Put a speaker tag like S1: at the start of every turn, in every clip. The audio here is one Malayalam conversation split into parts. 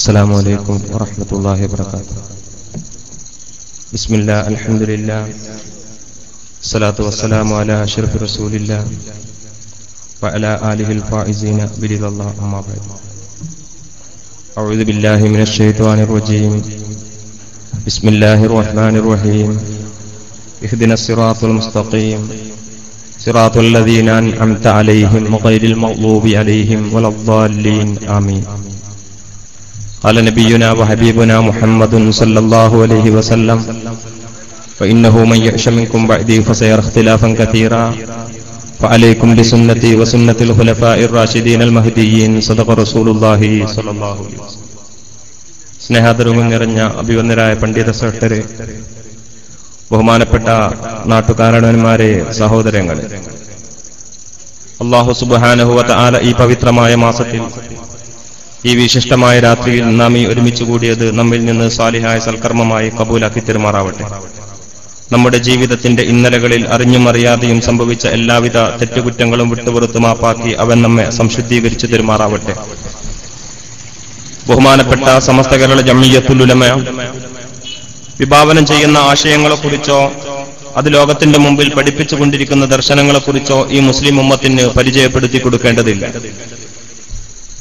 S1: السلام عليكم ورحمة الله وبركاته. بسم الله الحمد لله. الصلاة والسلام على أشرف رسول الله وعلى آله الفائزين برضا الله أما بعد. أعوذ بالله من الشيطان الرجيم. بسم الله الرحمن الرحيم. اهدنا الصراط المستقيم. صراط الذين أنعمت عليهم غير المغضوب عليهم ولا الضالين. آمين. قال نبينا وحبيبنا محمد صلى الله عليه وسلم فإنه من يعش منكم بعدي فسيرى اختلافا كثيرا فعليكم بسنتي وسنة الخلفاء الراشدين المهديين صدق رسول الله صلى الله عليه وسلم സ്നേഹാദരവും നിറഞ്ഞ അഭിവന്ദരായ പണ്ഡിത സെക്രട്ടറി ബഹുമാനപ്പെട്ട നാട്ടുകാരണന്മാരെ സഹോദരങ്ങളെ അള്ളാഹു സുബാനഹുവത ആല ഈ പവിത്രമായ മാസത്തിൽ ഈ വിശിഷ്ടമായ രാത്രിയിൽ നാം ഈ ഒരുമിച്ച് കൂടിയത് നമ്മിൽ നിന്ന് സാലിഹായ സൽക്കർമ്മമായി കബൂലാക്കി തെരുമാറാവട്ടെ. നമ്മുടെ ജീവിതത്തിന്റെ ഇന്നലകളിൽ അറിഞ്ഞും അറിയാതെയും സംഭവിച്ച എല്ലാവിധ തെറ്റുകുറ്റങ്ങളും വിട്ടുപുറത്തു മാപ്പാക്കി അവൻ നമ്മെ സംശുദ്ധീകരിച്ചു തെരുമാറാവട്ടെ. ബഹുമാനപ്പെട്ട സമസ്ത കേരള ജമ്മിയത്തുലുലമ വിഭാവനം ചെയ്യുന്ന ആശയങ്ങളെക്കുറിച്ചോ അത് ലോകത്തിന്റെ മുമ്പിൽ പഠിപ്പിച്ചുകൊണ്ടിരിക്കുന്ന ദർശനങ്ങളെക്കുറിച്ചോ ഈ മുസ്ലിം ഉമ്മത്തിന് പരിചയപ്പെടുത്തി കൊടുക്കേണ്ടതില്ല.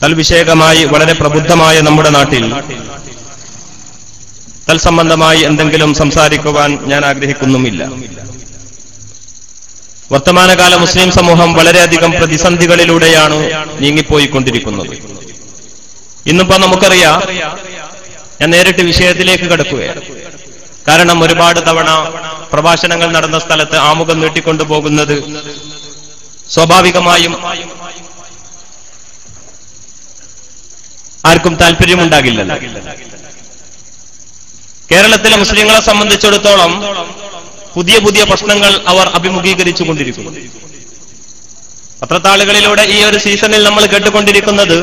S1: തൽവിഷയകമായി വളരെ പ്രബുദ്ധമായ നമ്മുടെ നാട്ടിൽ തൽസംബന്ധമായി എന്തെങ്കിലും സംസാരിക്കുവാൻ ഞാൻ ആഗ്രഹിക്കുന്നുമില്ല. വർത്തമാനകാല മുസ്ലിം സമൂഹം വളരെയധികം പ്രതിസന്ധികളിലൂടെയാണ് നീങ്ങിപ്പോയിക്കൊണ്ടിരിക്കുന്നത്. ഇന്നിപ്പോ നമുക്കറിയാം ഞാൻ നേരിട്ട് വിഷയത്തിലേക്ക് കടക്കുകയാണ്. കാരണം ഒരുപാട് തവണ പ്രഭാഷണങ്ങൾ നടന്ന സ്ഥലത്ത് ആമുഖം നീട്ടിക്കൊണ്ടുപോകുന്നത് സ്വാഭാവികമായും ആർക്കും താല്പര്യമുണ്ടാകില്ലല്ലോ. കേരളത്തിലെ മുസ്ലിങ്ങളെ സംബന്ധിച്ചിടത്തോളം പുതിയ പുതിയ പ്രശ്നങ്ങൾ അവർ അഭിമുഖീകരിച്ചു കൊണ്ടിരിക്കുന്നു. പത്രത്താളുകളിലൂടെ ഈ ഒരു സീസണിൽ നമ്മൾ കേട്ടുകൊണ്ടിരിക്കുന്നത്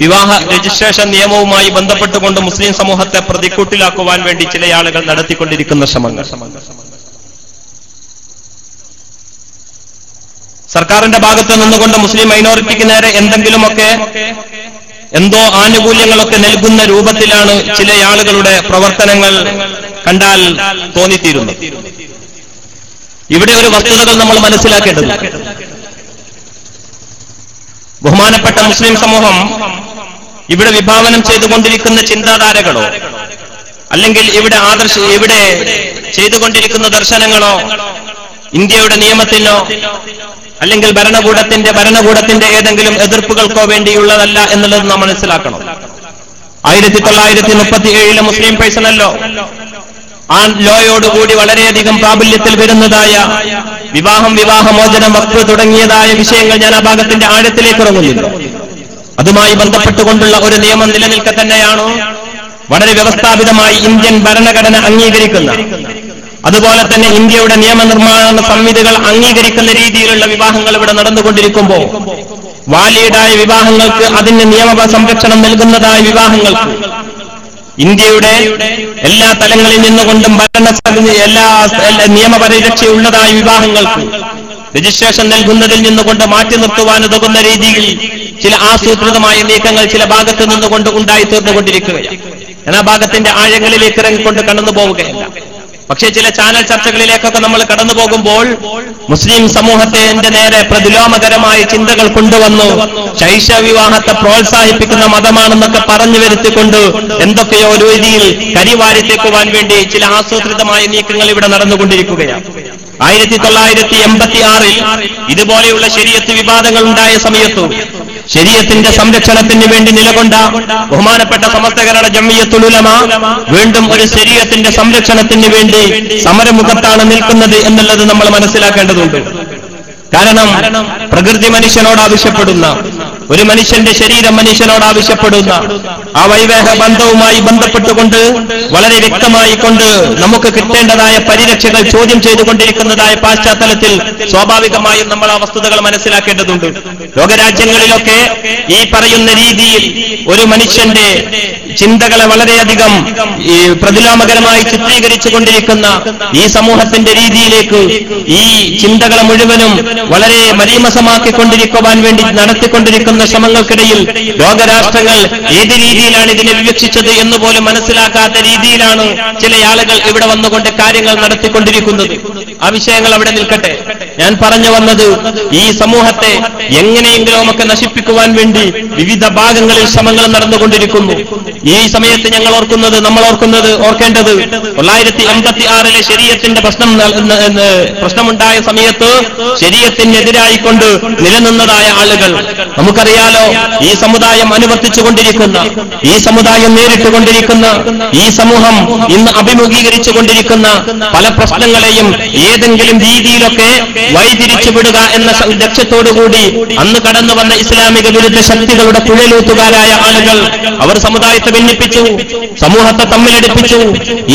S1: വിവാഹ രജിസ്ട്രേഷൻ നിയമവുമായി ബന്ധപ്പെട്ടുകൊണ്ട് മുസ്ലിം സമൂഹത്തെ പ്രതിക്കൂട്ടിലാക്കുവാൻ വേണ്ടി ചില ആളുകൾ നടത്തിക്കൊണ്ടിരിക്കുന്ന ശ്രമങ്ങൾ. സർക്കാരിന്റെ ഭാഗത്ത് നിന്നുകൊണ്ട് മുസ്ലിം മൈനോറിറ്റിക്ക് നേരെ എന്തെങ്കിലുമൊക്കെ എന്തോ ആനുകൂല്യങ്ങളൊക്കെ നൽകുന്ന രൂപത്തിലാണ് ചില ആളുകളുടെ പ്രവർത്തനങ്ങൾ കണ്ടാൽ തോന്നിത്തീരുന്നത്. ഇവിടെ ഒരു വസ്തുതകൾ നമ്മൾ മനസ്സിലാക്കേണ്ടത് ബഹുമാനപ്പെട്ട മുസ്ലിം സമൂഹം ഇവിടെ വിഭാവനം ചെയ്തുകൊണ്ടിരിക്കുന്ന ചിന്താധാരകളോ അല്ലെങ്കിൽ ഇവിടെ ആദർശ ഇവിടെ ചെയ്തുകൊണ്ടിരിക്കുന്ന ദർശനങ്ങളോ ഇന്ത്യയുടെ നിയമത്തിനോ അല്ലെങ്കിൽ ഭരണകൂടത്തിന്റെ ഭരണകൂടത്തിന്റെ ഏതെങ്കിലും എതിർപ്പുകൾക്കോ വേണ്ടിയുള്ളതല്ല എന്നുള്ളത് നാം മനസ്സിലാക്കണം. ആയിരത്തി തൊള്ളായിരത്തി മുപ്പത്തി ഏഴിലെ മുസ്ലിം പേഴ്സണല്ലോ. ആ ലോയോടുകൂടി വളരെയധികം പ്രാബല്യത്തിൽ വരുന്നതായ വിവാഹം വിവാഹമോചനം വക്ത് തുടങ്ങിയതായ വിഷയങ്ങൾ ഞാൻ ആ ഭാഗത്തിന്റെ ആഴത്തിലേക്ക് ഇറങ്ങുന്നില്ല. അതുമായി ബന്ധപ്പെട്ടുകൊണ്ടുള്ള ഒരു നിയമം നിലനിൽക്കെ തന്നെയാണോ വളരെ വ്യവസ്ഥാപിതമായി ഇന്ത്യൻ ഭരണഘടന അംഗീകരിക്കുന്ന അതുപോലെ തന്നെ ഇന്ത്യയുടെ നിയമനിർമ്മാണ സംവിധികൾ അംഗീകരിക്കുന്ന രീതിയിലുള്ള വിവാഹങ്ങൾ ഇവിടെ നടന്നുകൊണ്ടിരിക്കുമ്പോൾ വാലിഡായ വിവാഹങ്ങൾക്ക് അതിന് നിയമ സംരക്ഷണം നൽകുന്നതായ വിവാഹങ്ങൾക്ക് ഇന്ത്യയുടെ എല്ലാ തലങ്ങളിൽ നിന്നുകൊണ്ടും ഭരണ എല്ലാ നിയമപരിരക്ഷയുള്ളതായ വിവാഹങ്ങൾക്ക് രജിസ്ട്രേഷൻ നൽകുന്നതിൽ നിന്നുകൊണ്ട് മാറ്റി നിർത്തുവാൻ ഉതകുന്ന രീതിയിൽ ചില ആസൂത്രിതമായ നീക്കങ്ങൾ ചില ഭാഗത്ത് നിന്നുകൊണ്ട് ഉണ്ടായിത്തീർന്നുകൊണ്ടിരിക്കുകയാണ്. ഞാൻ ആ ഭാഗത്തിന്റെ ആഴങ്ങളിലേക്ക് ഇറങ്ങിക്കൊണ്ട് കടന്നു പോവുകയല്ല പക്ഷേ ചില ചാനൽ ചർച്ചകളിലേക്കൊക്കെ നമ്മൾ കടന്നു പോകുമ്പോൾ മുസ്ലിം സമൂഹത്തെ എന്റെ നേരെ പ്രതിലോമകരമായ ചിന്തകൾ കൊണ്ടുവന്നു. ശൈശവ വിവാഹത്തെ പ്രോത്സാഹിപ്പിക്കുന്ന മതമാണെന്നൊക്കെ പറഞ്ഞു വരുത്തിക്കൊണ്ട് എന്തൊക്കെയോ ഒരു രീതിയിൽ കരിവാരിത്തേക്കുവാൻ വേണ്ടി ചില ആസൂത്രിതമായ നീക്കങ്ങൾ ഇവിടെ നടന്നുകൊണ്ടിരിക്കുകയാണ്. ആയിരത്തി തൊള്ളായിരത്തി എൺപത്തി ആറിൽ ഇതുപോലെയുള്ള ശരീരത്ത് വിവാദങ്ങൾ ഉണ്ടായ സമയത്തു ശരീരത്തിന്റെ സംരക്ഷണത്തിന് വേണ്ടി നിലകൊണ്ട ബഹുമാനപ്പെട്ട സമസ്തകരുടെ ജമ്മിയത്തുലുലമ വീണ്ടും ഒരു ശരീരത്തിന്റെ സംരക്ഷണത്തിന് വേണ്ടി സമരമുഖത്താണ് നിൽക്കുന്നത് എന്നുള്ളത് നമ്മൾ മനസ്സിലാക്കേണ്ടതുണ്ട്. കാരണം പ്രകൃതി മനുഷ്യനോട് ആവശ്യപ്പെടുന്ന ഒരു മനുഷ്യന്റെ ശരീരം മനുഷ്യനോട് ആവശ്യപ്പെടുന്ന ആ വൈവേഹ ബന്ധവുമായി ബന്ധപ്പെട്ടുകൊണ്ട് വളരെ വ്യക്തമായി കൊണ്ട് നമുക്ക് കിട്ടേണ്ടതായ പരിരക്ഷകൾ ചോദ്യം ചെയ്തുകൊണ്ടിരിക്കുന്നതായ പാശ്ചാത്തലത്തിൽ സ്വാഭാവികമായും നമ്മൾ ആ വസ്തുതകൾ മനസ്സിലാക്കേണ്ടതുണ്ട്. ലോകരാജ്യങ്ങളിലൊക്കെ ഈ പറയുന്ന രീതിയിൽ ഒരു മനുഷ്യന്റെ ചിന്തകളെ വളരെയധികം ഈ പ്രതിലോമകരമായി ചിത്രീകരിച്ചു കൊണ്ടിരിക്കുന്ന ഈ സമൂഹത്തിന്റെ രീതിയിലേക്ക് ഈ ചിന്തകളെ മുഴുവനും വളരെ മരീമസമാക്കിക്കൊണ്ടിരിക്കുവാൻ വേണ്ടി നടത്തിക്കൊണ്ടിരിക്കുന്ന ശ്രമങ്ങൾക്കിടയിൽ ലോകരാഷ്ട്രങ്ങൾ ഏത് രീതിയിലാണ് ഇതിനെ വിവക്ഷിച്ചത് എന്ന് പോലും മനസ്സിലാക്കാത്ത രീതിയിലാണ് ചില ആളുകൾ ഇവിടെ വന്നുകൊണ്ട് കാര്യങ്ങൾ നടത്തിക്കൊണ്ടിരിക്കുന്നത്. ആ വിഷയങ്ങൾ അവിടെ നിൽക്കട്ടെ. ഞാൻ പറഞ്ഞു വന്നത് ഈ സമൂഹത്തെ എങ്ങനെയെങ്കിലും ഒക്കെ നശിപ്പിക്കുവാൻ വേണ്ടി വിവിധ ഭാഗങ്ങളിൽ ശ്രമങ്ങൾ നടന്നുകൊണ്ടിരിക്കുന്നു. ഈ സമയത്ത് ഞങ്ങൾ ഓർക്കുന്നത് നമ്മൾ ഓർക്കുന്നത് ഓർക്കേണ്ടത് തൊള്ളായിരത്തി അമ്പത്തി ആറിലെ ശരീരത്തിന്റെ പ്രശ്നം പ്രശ്നമുണ്ടായ സമയത്ത് ശരീരത്തിനെതിരായിക്കൊണ്ട് നിലനിന്നതായ ആളുകൾ. നമുക്കറിയാലോ ഈ സമുദായം അനുവർത്തിച്ചുകൊണ്ടിരിക്കുന്ന ഈ സമുദായം നേരിട്ടുകൊണ്ടിരിക്കുന്ന ഈ സമൂഹം ഇന്ന് അഭിമുഖീകരിച്ചുകൊണ്ടിരിക്കുന്ന പല പ്രശ്നങ്ങളെയും ഏതെങ്കിലും രീതിയിലൊക്കെ വഴിതിരിച്ചു വിടുക എന്ന ലക്ഷ്യത്തോടുകൂടി അന്ന് കടന്നു വന്ന ഇസ്ലാമിക വിരുദ്ധ ശക്തികളുടെ പുഴലൂത്തുകാരായ ആളുകൾ അവർ സമുദായത്തെ ഭിന്നിപ്പിച്ചു സമൂഹത്തെ തമ്മിലടിപ്പിച്ചു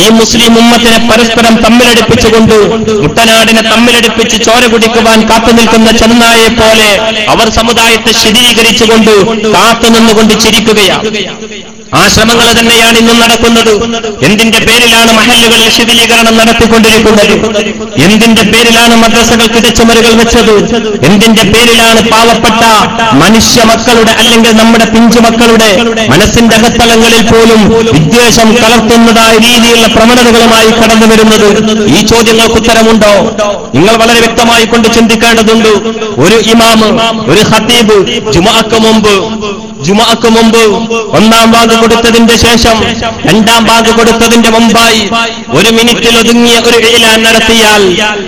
S1: ഈ മുസ്ലിം ഉമ്മത്തിനെ പരസ്പരം തമ്മിലടിപ്പിച്ചുകൊണ്ട് മുട്ടനാടിനെ തമ്മിലടിപ്പിച്ച് ചോര കുടിക്കുവാൻ കാത്തു നിൽക്കുന്ന ചെന്നായെ പോലെ അവർ സമുദായത്തെ ശിഥിലീകരിച്ചുകൊണ്ട് കാത്തുനിന്നുകൊണ്ട് ചിരിക്കുകയാണ്. ആ ശ്രമങ്ങൾ തന്നെയാണ് ഇന്നും നടക്കുന്നത്. എന്തിന്റെ പേരിലാണ് മഹല്ലുകളിൽ ശിഥിലീകരണം നടത്തിക്കൊണ്ടിരിക്കുന്നത്? എന്തിന്റെ പേരിലാണ് മദ്രസകൾ കിടച്ചുമരുകൾ വെച്ചത്? എന്തിന്റെ പേരിലാണ് പാവപ്പെട്ട മനുഷ്യ മക്കളുടെ അല്ലെങ്കിൽ നമ്മുടെ പിഞ്ചു മക്കളുടെ മനസ്സിന്റെ അകത്തളങ്ങളിൽ പോലും വിദ്വേഷം കലർത്തുന്നതായ രീതിയിലുള്ള പ്രവണതകളുമായി കടന്നു വരുന്നത്? ഈ ചോദ്യങ്ങൾക്ക് ഉത്തരമുണ്ടോ? നിങ്ങൾ വളരെ വ്യക്തമായി കൊണ്ട് ചിന്തിക്കേണ്ടതുണ്ട്. ഒരു ഇമാമ് ഒരു ഹത്തീബ് ജുമാക്ക് മുമ്പ് ജുമാക്ക് മുമ്പ് ഒന്നാം ഭാഗ് കൊടുത്തതിന്റെ ശേഷം രണ്ടാം ഭാഗ് കൊടുത്തതിന്റെ മുമ്പായി ഒരു മിനിറ്റിൽ ഒതുങ്ങിയ ഒരു ഇലാൻ നടത്തിയാൽ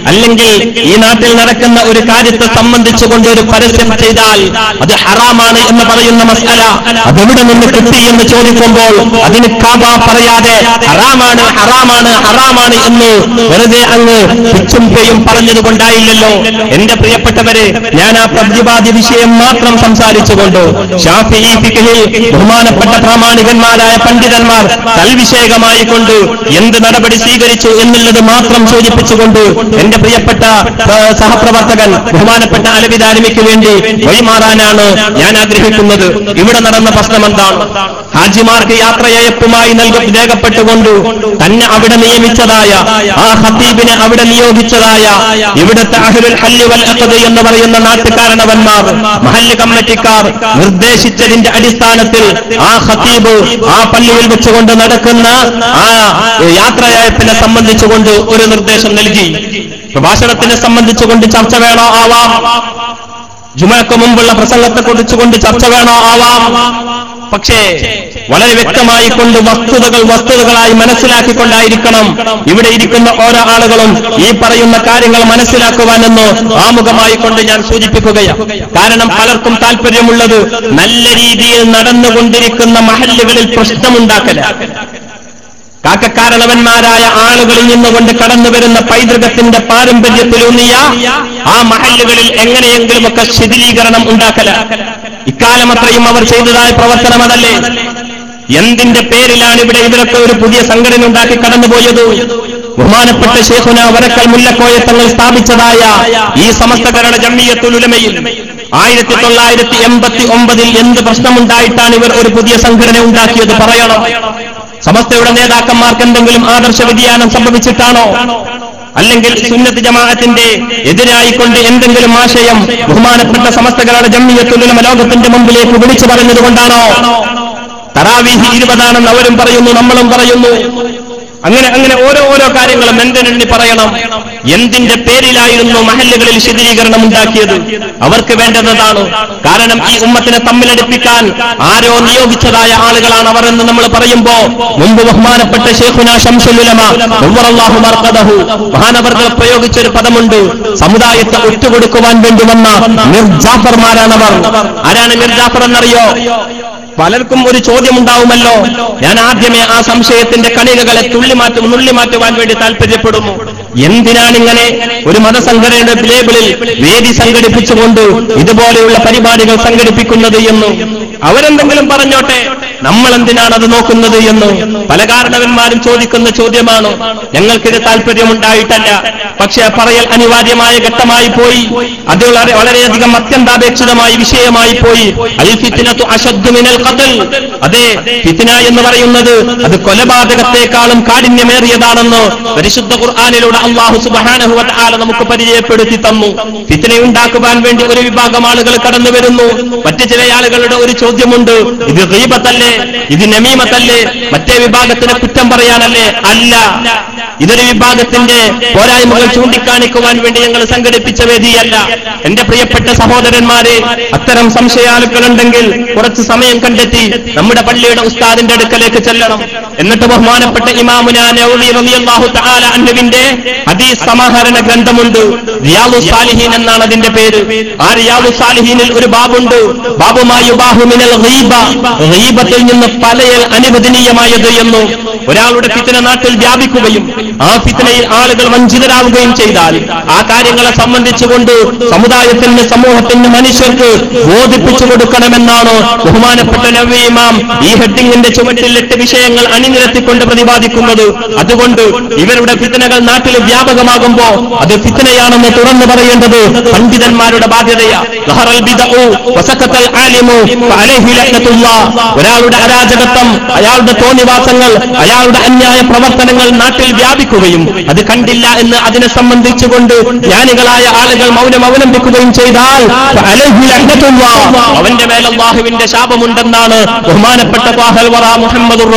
S1: അല്ലെങ്കിൽ ഈ നാട്ടിൽ നടക്കുന്ന ഒരു കാര്യത്തെ സംബന്ധിച്ചുകൊണ്ട് ഒരു പരസ്യം ചെയ്താൽ അത് ഹറാമാണ് എന്ന് പറയുന്ന മസാല അതെവിടെ നിന്ന് കിട്ടി എന്ന് ചോദിക്കുമ്പോൾ അതിന് കാബ പറയാതെ ഹറാമാണ് ഹറാമാണ് ഹറാമാണ് എന്ന് വെറുതെ അങ്ങ് പിച്ചും പേയും പറഞ്ഞത് കൊണ്ടായില്ലല്ലോ. എന്റെ പ്രിയപ്പെട്ടവരെ ഞാൻ ആ പ്രതിപാദ്യ വിഷയം മാത്രം സംസാരിച്ചുകൊണ്ട് ഷാഫി ഫിഖിൽ ബഹുമാനപ്പെട്ട പ്രാമാണികന്മാരായ പണ്ഡിതന്മാർ തൽവിഷയകമായി കൊണ്ട് എന്ത് നടപടി സ്വീകരിച്ചു എന്നുള്ളത് മാത്രം സൂചിപ്പിച്ചുകൊണ്ട് എന്റെ പ്രിയപ്പെട്ട സഹപ്രവർത്തകൻ ബഹുമാനപ്പെട്ട അലവിദാരിമിക്ക് വേണ്ടി വഴിമാറാനാണ് ഞാൻ ആഗ്രഹിക്കുന്നത്. ഇവിടെ നടന്ന പ്രശ്നം എന്താണ്? ഹാജിമാർക്ക് യാത്രയയപ്പുമായി നൽകും രേഖപ്പെട്ടുകൊണ്ട് തന്നെ അവിടെ നിയമിച്ചതായ ആ ഹത്തീബിനെ അവിടെ നിയോഗിച്ചതായ ഇവിടുത്തെ അഹ്ലുൽ ഹല്ലി വൽ എന്ന് പറയുന്ന നാട്ടുകാരണവന്മാർ മഹല്ല് കമ്മിറ്റിക്കാർ നിർദ്ദേശിച്ചതിന്റെ അടിസ്ഥാനത്തിൽ ആ ഹത്തീബ് ആ പള്ളിയിൽ വെച്ചുകൊണ്ട് നടക്കുന്ന ആ യാത്രയയപ്പിനെ സംബന്ധിച്ചുകൊണ്ട് ഒരു നിർദ്ദേശം നൽകി. പ്രഭാഷണത്തിനെ സംബന്ധിച്ചുകൊണ്ട് ചർച്ച വേണോ ആവാം. ജുമക്ക് മുമ്പുള്ള പ്രസംഗത്തെ കുറിച്ചുകൊണ്ട് ചർച്ച വേണോ ആവാം. പക്ഷേ വളരെ വ്യക്തമായി കൊണ്ട് വസ്തുതകൾ വസ്തുതകളായി മനസ്സിലാക്കിക്കൊണ്ടായിരിക്കണം ഇവിടെ ഇരിക്കുന്ന ഓരോ ആളുകളും ഈ പറയുന്ന കാര്യങ്ങൾ മനസ്സിലാക്കുവാനെന്ന് ആമുഖമായി കൊണ്ട് ഞാൻ സൂചിപ്പിക്കുകയാണ്. കാരണം പലർക്കും താല്പര്യമുള്ളത് നല്ല രീതിയിൽ നടന്നുകൊണ്ടിരിക്കുന്ന മഹല്ലുകളിൽ പ്രശ്നമുണ്ടാക്കല. കാക്കക്കാരണവന്മാരായ ആളുകളിൽ നിന്നുകൊണ്ട് കടന്നു വരുന്ന പൈതൃകത്തിന്റെ പാരമ്പര്യത്തിലൂന്നിയ ആ മഹല്ലുകളിൽ എങ്ങനെയെങ്കിലുമൊക്കെ ശിഥിലീകരണം ഉണ്ടാക്കല. ഇക്കാലം അത്രയും അവർ ചെയ്തതായ പ്രവർത്തനം അതല്ലേ? എന്തിന്റെ പേരിലാണ് ഇവിടെ ഇവരൊക്കെ ഒരു പുതിയ സംഘടന ഉണ്ടാക്കി കടന്നുപോയത്? ബഹുമാനപ്പെട്ട ശേഖുന വരക്കൽ മുല്ലക്കോയ തങ്ങൾ സ്ഥാപിച്ചതായ ഈ സമസ്തകരണ ജമ്മിയത്തുൽ ഉലമയിൽ ആയിരത്തി തൊള്ളായിരത്തി എൺപത്തി ഒമ്പതിൽ എന്ത് പ്രശ്നമുണ്ടായിട്ടാണ് ഇവർ ഒരു പുതിയ സംഘടന ഉണ്ടാക്കിയത്? പറയണം. സമസ്തയുടെ നേതാക്കന്മാർക്ക് എന്തെങ്കിലും ആദർശ വ്യതിയാനം സംഭവിച്ചിട്ടാണോ? അല്ലെങ്കിൽ സുന്നത്ത് ജമാഅത്തിന്റെ എതിരായിക്കൊണ്ട് എന്തെങ്കിലും ആശയം ബഹുമാനപ്പെട്ട സമസ്തകളുടെ ജമ്മിയത്തുലമ ലോകത്തിന്റെ മുമ്പിലേക്ക് വിളിച്ചു പറഞ്ഞതുകൊണ്ടാണോ തറാവീഹി ഇരുപതാണെന്ന് അവരും പറയുന്നു നമ്മളും പറയുന്നു. അങ്ങനെ അങ്ങനെ ഓരോ ഓരോ കാര്യങ്ങളും എന്തിനെണ്ണി പറയണം? എന്തിന്റെ പേരിലായിരുന്നു മഹല്ലുകളിൽ ശിഥിലീകരണം ഉണ്ടാക്കിയത്? അവർക്ക് വേണ്ടതാണ് കാരണം ഈ ഉമ്മത്തിനെ തമ്മിലടിപ്പിക്കാൻ ആരോ നിയോഗിച്ചതായ ആളുകളാണ് അവർ എന്ന് നമ്മൾ പറയുമ്പോ മുമ്പ് ബഹുമാനപ്പെട്ട ഷേഖുന മഹാനവർകൾ പ്രയോഗിച്ചൊരു പദമുണ്ട്. സമുദായത്തെ ഒറ്റുകൊടുക്കുവാൻ വേണ്ടി വന്ന മിർജാഫർമാരാണവർ ആരാണ് മിർജാഫർ എന്നറിയോ? പലർക്കും ഒരു ചോദ്യമുണ്ടാവുമല്ലോ. ഞാൻ ആദ്യമേ ആ സംശയത്തിന്റെ കണികകളെ തുള്ളിമാറ്റും നുള്ളിമാറ്റുവാൻ വേണ്ടി താല്പര്യപ്പെടുന്നു. എന്തിനാണിങ്ങനെ ഒരു മതസംഘടനയുടെ ലേബിളിൽ വേദി സംഘടിപ്പിച്ചുകൊണ്ട് ഇതുപോലെയുള്ള പരിപാടികൾ സംഘടിപ്പിക്കുന്നത് എന്നും? അവരെന്തെങ്കിലും പറഞ്ഞോട്ടെ? നമ്മൾ എന്തിനാണ് അത് നോക്കുന്നത് എന്ന്? പല കാരണവന്മാരും ചോദിക്കുന്ന ചോദ്യമാണ്. ഞങ്ങൾക്കിത് താല്പര്യമുണ്ടായിട്ടല്ല പക്ഷേ പറയൽ അനിവാര്യമായ ഘട്ടമായി പോയി. അത് വളരെ വളരെയധികം അത്യന്താപേക്ഷിതമായ വിഷയമായി പോയി. അൽ ഫിത്നത്തു അശദ്ദു മിനൽ ഖത്ൽ. അതെ ഫിത്തിന എന്ന് പറയുന്നത് അത് കൊലപാതകത്തെക്കാളും കാഠിന്യമേറിയതാണെന്ന് പരിശുദ്ധ ഖുർആാനിലൂടെ അള്ളാഹു സുബ്ഹാനഹു ആല നമുക്ക് പരിചയപ്പെടുത്തി തന്നു. ഫിത്ന ഉണ്ടാക്കുവാൻ വേണ്ടി ഒരു വിഭാഗം ആളുകൾ കടന്നു വരുന്നു മറ്റു ചില ആളുകളുടെ ഒരു ചോദ്യമുണ്ട്. ഇത് ഗീബത്തല്ലേ ഇത് നമീമത്തല്ലേ? മറ്റേ വിഭാഗത്തിന് കുറ്റം പറയാനല്ലേ? അല്ല. ഇതൊരു വിഭാഗത്തിന്റെ പോരായ്മകൾ ചൂണ്ടിക്കാണിക്കുവാൻ വേണ്ടി ഞങ്ങൾ സംഘടിപ്പിച്ച വേദിയല്ല. എന്റെ പ്രിയപ്പെട്ട സഹോദരന്മാരെ അത്തരം സംശയാലുക്കളുണ്ടെങ്കിൽ കുറച്ച് സമയം കണ്ടെത്തി നമ്മുടെ പള്ളിയുടെ ഉസ്താദിന്റെ അടുക്കലേക്ക് ചെല്ലണം. എന്നിട്ട് ബഹുമാനപ്പെട്ട ഇമാമുനാഹുവിന്റെ ഹദീസ് സമാഹരണ ഗ്രന്ഥമുണ്ട് സാലിഹീൻ എന്നാണ് അതിന്റെ പേര്. ആ റിയാദു സാലിഹീനിൽ ഒരു ബാബുണ്ട്. ബാബുമായി ഗീബത്തിൽ നിന്ന് പലയൽ അനുവദനീയമായത് എന്നു ഒരാളുടെ ഫിത്തന നാട്ടിൽ വ്യാപിക്കുകയും ആ ഫിത്തനയിൽ ആളുകൾ വഞ്ചിതരാവുകയും ചെയ്താൽ ആ കാര്യങ്ങളെ സംബന്ധിച്ചുകൊണ്ട് സമുദായത്തിന് സമൂഹത്തിന് മനുഷ്യർക്ക് ബോധിപ്പിച്ചു കൊടുക്കണമെന്നാണ് ബഹുമാനപ്പെട്ട നവീമാം ഇമാം ഈ ഹെഡിങ്ങിന്റെ ചുമട്ടിൽ എട്ട് വിഷയങ്ങൾ അണിനിരത്തിക്കൊണ്ട് പ്രതിപാദിക്കുന്നത് അതുകൊണ്ട് ഇവരുടെ ഫിത്തനകൾ നാട്ടിൽ വ്യാപകമാകുമ്പോ അത് ഫിത്തനയാണെന്ന് തുറന്നു പറയേണ്ടത് പണ്ഡിതന്മാരുടെ ബാധ്യതയാ. ഒരാളുടെ അരാജകത്വം അയാളുടെ തോന്നിവാസങ്ങൾ അയാളുടെ അന്യായ പ്രവർത്തനങ്ങൾ നാട്ടിൽ വ്യാപിക്കുകയും അത് കണ്ടില്ല എന്ന് അതിനെ സംബന്ധിച്ചുകൊണ്ട് ജ്ഞാനികളായ ആളുകൾ മൗനം അവലംബിക്കുകയും ചെയ്താൽ. അവന്റെ മേൽ അള്ളാഹുവിന്റെ ശാപമുണ്ടെന്നാണ് ബഹുമാനപ്പെട്ട വറ മുഹമ്മദുർ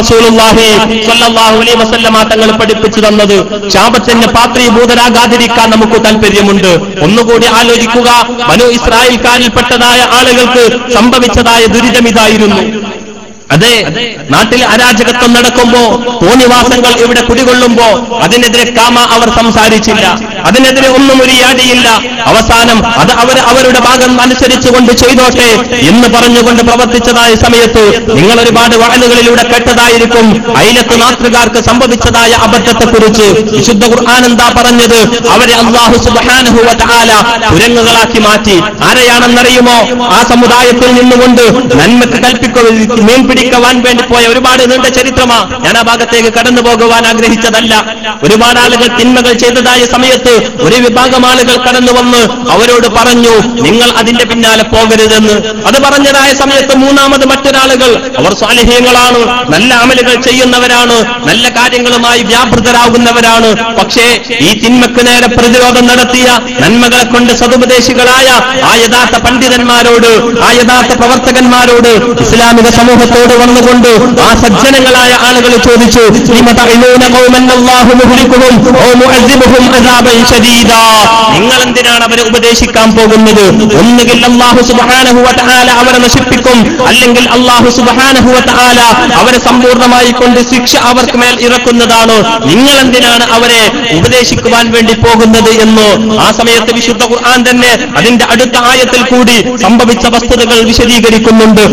S1: സ്വല്ലല്ലാഹു അലൈഹി വസല്ലമ തങ്ങൾ പഠിപ്പിച്ചു തന്നത്. ശാപത്തിന് പാത്രീഭൂതരാകാതിരിക്കാൻ നമുക്ക് താല്പര്യമുണ്ട് ഒന്നുകൂടി ആലോചിക്കുക. മനു ഇസ്രായേൽക്കാരിൽപ്പെട്ടതായ ആളുകൾക്ക് സംഭവിച്ചതായ ദുരിതം ഇതായിരുന്നു. അതെ നാട്ടിൽ അരാജകത്വം നടക്കുമ്പോ തോന്നിവാസങ്ങൾ ഇവിടെ കുടികൊള്ളുമ്പോ അതിനെതിരെ കാമ അവർ സംസാരിച്ചില്ല. അതിനെതിരെ ഒന്നും ഒരു യാതിയില്ല അവസാനം അത് അവർ അവരുടെ ഭാഗം അനുസരിച്ചുകൊണ്ട് ചെയ്തോട്ടെ എന്ന് പറഞ്ഞുകൊണ്ട് പ്രവർത്തിച്ചതായ സമയത്ത് നിങ്ങൾ ഒരുപാട് വഴലുകളിലൂടെ കെട്ടതായിരിക്കും. അയിലത്ത് നാട്ടുകാർക്ക് സംഭവിച്ചതായ അബദ്ധത്തെക്കുറിച്ച് വിശുദ്ധ ഖുർആൻ പറഞ്ഞത്? അവരെ അള്ളാഹു സുബ്ഹാനഹു വ തആല കുരങ്ങുകളാക്കി മാറ്റി. ആരെയാണെന്നറിയുമോ? ആ സമുദായത്തിൽ നിന്നുകൊണ്ട് നന്മക്ക് കൽപ്പിക്കുക മീൻ പിടിക്കുവാൻ വേണ്ടി പോയ ഒരുപാട് നീണ്ട ചരിത്രമാ. ഞാൻ ആ ഭാഗത്തേക്ക് കടന്നു പോകുവാൻ ആഗ്രഹിച്ചതല്ല. ഒരുപാട് ആളുകൾ തിന്മകൾ ചെയ്തതായ സമയത്ത് ഒരു വിഭാഗം ആളുകൾ കടന്നു വന്ന് അവരോട് പറഞ്ഞു നിങ്ങൾ അതിന്റെ പിന്നാലെ പോകരുതെന്ന്. അത് പറഞ്ഞതായ സമയത്ത് മൂന്നാമത് മറ്റൊരാളുകൾ അവർ സ്വാലഹ്യങ്ങളാണ് നല്ല അമലുകൾ ചെയ്യുന്നവരാണ് നല്ല കാര്യങ്ങളുമായി വ്യാപൃതരാകുന്നവരാണ്. പക്ഷേ ഈ തിന്മക്ക് നേരെ പ്രതിരോധം നടത്തിയ നന്മകളെ കൊണ്ട് സതുപദേശികളായ ആ യഥാർത്ഥ പണ്ഡിതന്മാരോട് ആ യഥാർത്ഥ പ്രവർത്തകന്മാരോട് ഇസ്ലാമിക സമൂഹത്തോട് വന്നുകൊണ്ട് ആ സജ്ജനങ്ങളായ ആളുകൾ ചോദിച്ചു ഈ തഅലൂന ശദീദാ നിങ്ങൾ എന്തിനാണ് അവരെ ഉപദേശിക്കാൻ പോകുന്നത്? ഒന്നുകിൽ അള്ളാഹു തആല അവരെ നശിപ്പിക്കും. അല്ലെങ്കിൽ അള്ളാഹു തആല അവരെ സമ്പൂർണമായി കൊണ്ട് ശിക്ഷ അവർക്ക് മേൽ ഇറക്കുന്നതാണ്. നിങ്ങൾ എന്തിനാണ് അവരെ ഉപദേശിക്കുവാൻ വേണ്ടി പോകുന്നത് എന്ന്? ആ സമയത്ത് വിശുദ്ധ ഖുർആൻ തന്നെ അതിന്റെ അടുത്ത ആയത്തിൽ കൂടി സംഭവിച്ച വസ്തുതകൾ വിശദീകരിക്കുന്നുണ്ട്.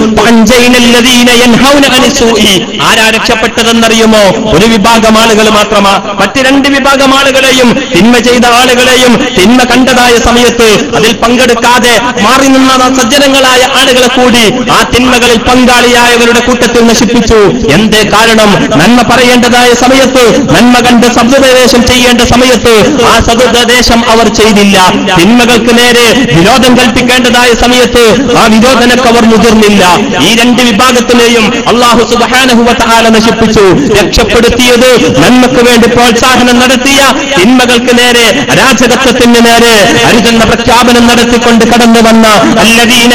S1: ആരാ രക്ഷപ്പെട്ടതെന്നറിയുമോ? ഒരു വിഭാഗം ആളുകൾ മാത്രമാ. മറ്റ് രണ്ട് വിഭാഗം ആളുകളെയും തിന്മ ചെയ്ത ആളുകളെയും തിന്മ കണ്ടതായ സമയത്ത് അതിൽ പങ്കെടുക്കാതെ മാറി നിന്ന സജ്ജനങ്ങളായ ആളുകളെ കൂടി ആ തിന്മകളിൽ പങ്കാളിയായവരുടെ കൂട്ടത്തിൽ നശിപ്പിച്ചു. എന്തേ കാരണം? നന്മ പറയേണ്ടതായ സമയത്ത് നന്മ കണ്ട് സബ്ദദേശം ചെയ്യേണ്ട സമയത്ത് ആ സബ്ദദേശം അവർ ചെയ്തില്ല. തിന്മകൾക്ക് നേരെ വിരോധം കൽപ്പിക്കേണ്ടതായ സമയത്ത് ആ വിരോധനക്ക് അവർ മുതിർന്നില്ല. ഈ രണ്ട് വിഭാഗത്തിനെയും അള്ളാഹു സുബാനഹുവ താല നശിപ്പിച്ചു. രക്ഷപ്പെടുത്തിയത് നന്മക്ക് വേണ്ടി പ്രോത്സാഹനം നടത്തിയ തിന്മകൾക്ക് നേരെ അരാജകത്വത്തിന് നേരെ അരുതെന്ന പ്രഖ്യാപനം നടത്തിക്കൊണ്ട് കടന്നു വന്ന അല്ലദീന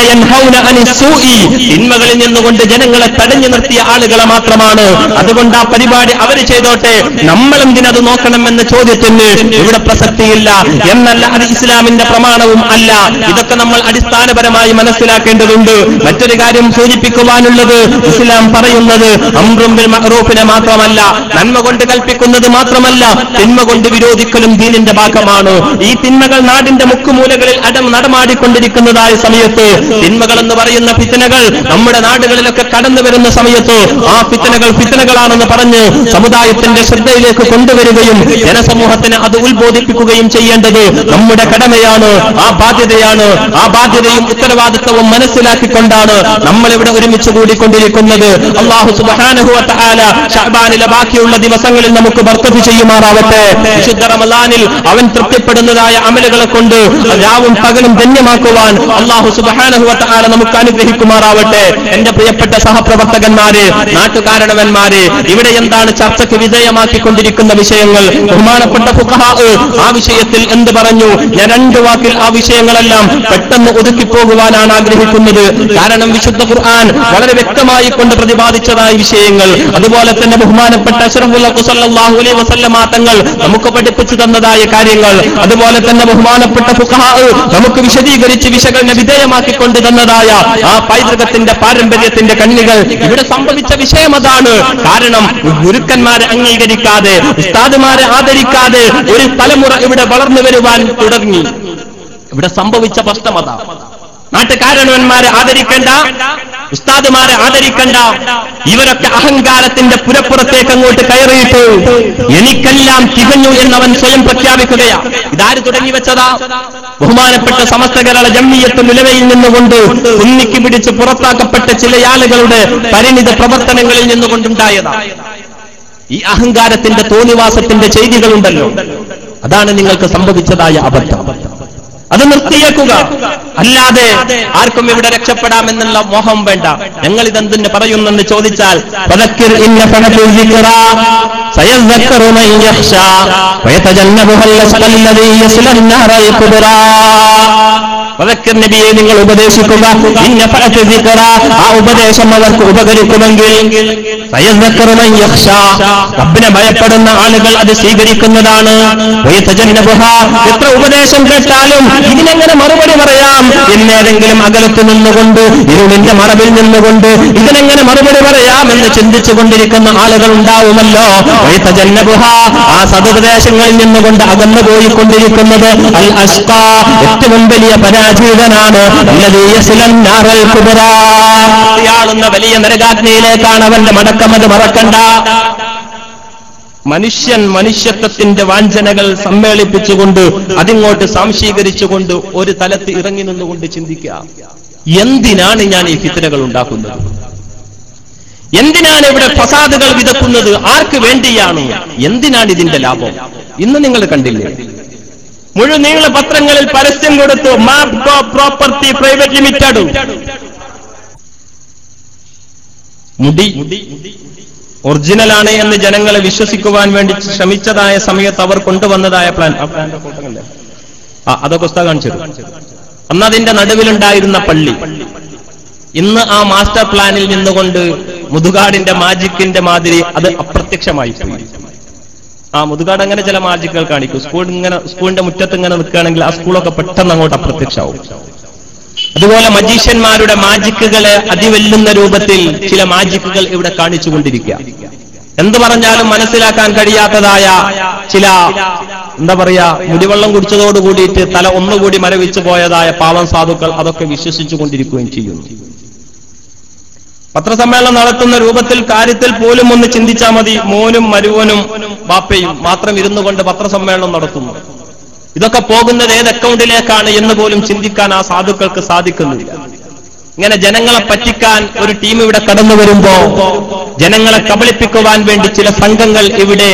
S1: തിന്മകളിൽ നിന്നുകൊണ്ട് ജനങ്ങളെ തടഞ്ഞു നിർത്തിയ ആളുകളെ മാത്രമാണ്. അതുകൊണ്ട് ആ പരിപാടി അവർ ചെയ്തോട്ടെ. നമ്മൾ ഇതിനത് നോക്കണം എന്ന ചോദ്യത്തിന് ഇവിടെ പ്രസക്തിയില്ല. എന്നല്ല അത് ഇസ്ലാമിന്റെ പ്രമാണവും അല്ല. ഇതൊക്കെ നമ്മൾ അടിസ്ഥാനപരമായി മനസ്സിലാക്കേണ്ടതുണ്ട്. മറ്റൊരു കാര്യം സൂചിപ്പിക്കുവാനുള്ളത് ഇസ്ലാം പറയുന്നത് അമ്രുമ്പിൽ മഹറൂഫിനെ മാത്രമല്ല നന്മ കൊണ്ട് കൽപ്പിക്കുന്നത് മാത്രമല്ല തിന്മ കൊണ്ട് വിരോധിക്കലും ദീനിന്റെ ഭാഗമാണ് ഈ തിന്മകൾ നാടിന്റെ മുക്കുമൂലകളിൽ അടം നടമാടിക്കൊണ്ടിരിക്കുന്നതായ സമയത്ത് തിന്മകൾ എന്ന് പറയുന്ന ഫിത്തനകൾ നമ്മുടെ നാടുകളിലൊക്കെ കടന്നു വരുന്ന സമയത്ത് ആ ഫിത്തനകൾ ഫിത്തനകളാണെന്ന് പറഞ്ഞ് സമുദായത്തിന്റെ ശ്രദ്ധയിലേക്ക് കൊണ്ടുവരികയും ജനസമൂഹത്തിന് അത് ഉത്ബോധിപ്പിക്കുകയും ചെയ്യേണ്ടത് നമ്മുടെ കടമയാണ് ആ ബാധ്യതയാണ്. ആ ബാധ്യതയും ഉത്തരവാദിത്വവും മനസ്സിലാക്കിക്കൊണ്ടാണ് നമ്മളിവിടെ ഒരുമിച്ച് കൂടിക്കൊണ്ടിരിക്കുന്നത്. അള്ളാഹു സുബാനുഹുല ബാക്കിയുള്ള ദിവസങ്ങളിൽ നമുക്ക് ബർക്കത്ത് ചെയ്യുമാറാവട്ടെ. വിശുദ്ധ റമലാനിൽ അവൻ തൃപ്തിപ്പെടുന്നതായ അമലുകളെ കൊണ്ട് രാവും പകലും ധന്യമാക്കുവാൻ അള്ളാഹു സുബാനുഹുവല നമുക്ക് അനുഗ്രഹിക്കുമാറാവട്ടെ. എന്റെ പ്രിയപ്പെട്ട സഹപ്രവർത്തകന്മാര് നാട്ടുകാരണവന്മാര് ഇവിടെ എന്താണ് ചർച്ചയ്ക്ക് വിധേയമാക്കിക്കൊണ്ടിരിക്കുന്ന വിഷയങ്ങൾ? ബഹുമാനപ്പെട്ട ഫുഖഹാ ആ വിഷയത്തിൽ എന്ത് പറഞ്ഞു? ഞാൻ രണ്ടു വാക്കിൽ ആ വിഷയങ്ങളെല്ലാം പെട്ടെന്ന് ഒതുക്കിപ്പോകുവാനാണ് ആഗ്രഹിക്കുന്നത്. കാരണം വിശുദ്ധ ഖുർആൻ വളരെ വ്യക്തമായി കൊണ്ട് പ്രതിപാദിച്ചതായ വിഷയങ്ങൾ. അതുപോലെ തന്നെ ബഹുമാനപ്പെട്ട അഷറഫുല്ലാഹു അലൈ വസല്ല തങ്ങൾ നമുക്ക് പഠിപ്പിച്ചു തന്നതായ കാര്യങ്ങൾ. അതുപോലെ തന്നെ ബഹുമാനപ്പെട്ട ഫുഖഹാഉ നമുക്ക് വിശദീകരിച്ച് വിശകലന വിധേയമാക്കിക്കൊണ്ട് തന്നതായ ആ പൈതൃകത്തിന്റെ പാരമ്പര്യത്തിന്റെ കണ്ണികൾ ഇവിടെ സംഭവിച്ച വിഷയം അതാണ്. കാരണം ഗുരുക്കന്മാരെ അംഗീകരിക്കാതെ ഉസ്താദുമാരെ ആദരിക്കാതെ ഒരു തലമുറ ഇവിടെ വളർന്നു വരുവാൻ തുടങ്ങി. ഇവിടെ സംഭവിച്ച പ്രശ്നം അതാ. നാട്ടുകാരണവന്മാരെ ആദരിക്കേണ്ട ഉസ്താദുമാരെ ആദരിക്കണ്ട. ഇവരൊക്കെ അഹങ്കാരത്തിന്റെ പുരപ്പുറത്തേക്ക് അങ്ങോട്ട് കയറിയിട്ട്. എനിക്കെല്ലാം തികഞ്ഞു എന്നവൻ സ്വയം പ്രഖ്യാപിക്കുകയാ. ഇതാര് തുടങ്ങി വെച്ചതാ? ബഹുമാനപ്പെട്ട സമസ്ത കേരള ജമ്മിയത്ത് നിലവയിൽ നിന്നുകൊണ്ട് ഉന്നിക്ക് പിടിച്ച് പുറത്താക്കപ്പെട്ട ചില ആളുകളുടെ പരിണിത പ്രവർത്തനങ്ങളിൽ നിന്നുകൊണ്ടുണ്ടായതാ. ഈ അഹങ്കാരത്തിന്റെ തോന്നിവാസത്തിന്റെ ചെയ്തികളുണ്ടല്ലോ. അതാണ് നിങ്ങൾക്ക് സംഭവിച്ചതായ അബദ്ധം. അത് നിർത്തിയേക്കുക. അല്ലാതെ ആർക്കും ഇവിടെ രക്ഷപ്പെടാമെന്നുള്ള മോഹം വേണ്ട. ഞങ്ങൾ ഇതെന്തിന് പറയുന്നെന്ന് ചോദിച്ചാൽ സയസ്സക്കറുമയ്യക്ഷ വതക്കൻ നബിയെ നിങ്ങൾ ഉപദേശിക്കുക. ആ ഉപദേശം അവർക്ക് ഉപകരിക്കുമെങ്കിൽ റബ്ബിനെ ഭയപ്പെടുന്ന ആളുകൾ അത് സ്വീകരിക്കുന്നതാണ്. എത്ര ഉപദേശം കേട്ടാലും ഇതിനെങ്ങനെ മറുപടി പറയാം? എന്നേതെങ്കിലും അകലത്ത് നിന്നുകൊണ്ട് ഇരുളിന്റെ മറവിൽ നിന്നുകൊണ്ട് ഇതിനെങ്ങനെ മറുപടി പറയാം എന്ന് ചിന്തിച്ചു കൊണ്ടിരിക്കുന്ന ആളുകൾ ഉണ്ടാവുമല്ലോ. ആ സതുപദേശങ്ങളിൽ നിന്നുകൊണ്ട് അകന്നു പോയിക്കൊണ്ടിരിക്കുന്നത് അൽ അഷ്ക. ഏറ്റവും വലിയ പരാ പരാജീതനാണ് ാളുന്ന വലിയ നരകാഗ്നിയിലേക്കാണ് അവന്റെ മടക്കം അത് മറക്കണ്ട. മനുഷ്യൻ മനുഷ്യത്വത്തിന്റെ വാഞ്ചനകൾ സമ്മേളിപ്പിച്ചുകൊണ്ട് അതിങ്ങോട്ട് സാംശീകരിച്ചുകൊണ്ട് ഒരു തലത്ത് ഇറങ്ങി നിന്നുകൊണ്ട് ചിന്തിക്കുക. എന്തിനാണ് ഞാൻ ഈ ഫിത്തനകൾ ഉണ്ടാക്കുന്നത്? എന്തിനാണ് ഇവിടെ ഫസാദുകൾ വിതക്കുന്നത്? ആർക്ക് വേണ്ടിയാണ്? എന്തിനാണ് ഇതിന്റെ ലാഭം? ഇന്ന് നിങ്ങൾ കണ്ടില്ലേ? മുഴുനീള പത്രങ്ങളിൽ പരസ്യം കൊടുത്തു. മാപ് പ്രോപ്പർട്ടി പ്രൈവറ്റ് ലിമിറ്റഡ് മുടി ഒറിജിനലാണ് എന്ന് ജനങ്ങളെ വിശ്വസിക്കുവാൻ വേണ്ടി ശ്രമിച്ചതായ സമയത്ത് അവർ കൊണ്ടുവന്നതായ പ്ലാൻ ആ അതൊക്കെ ഉസ്താ കാണിച്ചത് അന്ന് അതിന്റെ നടുവിലുണ്ടായിരുന്ന പള്ളി. ഇന്ന് ആ മാസ്റ്റർ പ്ലാനിൽ നിന്നുകൊണ്ട് മുതുകാടിന്റെ മാജിക്കിന്റെ മാതിരി അത് അപ്രത്യക്ഷമായി പോയി. ആ മുതുകാട് അങ്ങനെ ചില മാജിക്കുകൾ കാണിക്കും. സ്കൂൾ ഇങ്ങനെ സ്കൂളിന്റെ മുറ്റത്ത് ഇങ്ങനെ നിൽക്കുകയാണെങ്കിൽ ആ സ്കൂളൊക്കെ പെട്ടെന്ന് അങ്ങോട്ട് അപ്രത്യക്ഷമാവും. അതുപോലെ മജീഷ്യന്മാരുടെ മാജിക്കുകളെ അതിവെല്ലുന്ന രൂപത്തിൽ ചില മാജിക്കുകൾ ഇവിടെ കാണിച്ചുകൊണ്ടിരിക്കുക. എന്ത് പറഞ്ഞാലും മനസ്സിലാക്കാൻ കഴിയാത്തതായ ചില എന്താ പറയാ മുടിവെള്ളം കുടിച്ചതോട് കൂടിയിട്ട് തല ഒന്നുകൂടി മരവിച്ചു പോയതായ പാവം സാധുക്കൾ അതൊക്കെ വിശ്വസിച്ചു കൊണ്ടിരിക്കുകയും ചെയ്യുന്നു. പത്രസമ്മേളനം നടത്തുന്ന രൂപത്തിൽ കാര്യത്തിൽ പോലും ഒന്ന് ചിന്തിച്ചാൽ മതി. മോനും മരുവനും ബാപ്പയും മാത്രം ഇരുന്നു കൊണ്ട് പത്രസമ്മേളനം നടത്തുന്നു. ഇതൊക്കെ പോകുന്നത് ഏത് അക്കൗണ്ടിലേക്കാണ് എന്ന് പോലും ചിന്തിക്കാൻ ആ സാധുക്കൾക്ക് സാധിക്കുന്നില്ല. ഇങ്ങനെ ജനങ്ങളെ പറ്റിക്കാൻ ഒരു ടീം ഇവിടെ കടന്നു വരുമ്പോ ജനങ്ങളെ കബളിപ്പിക്കുവാൻ വേണ്ടി ചില സംഘങ്ങൾ ഇവിടെ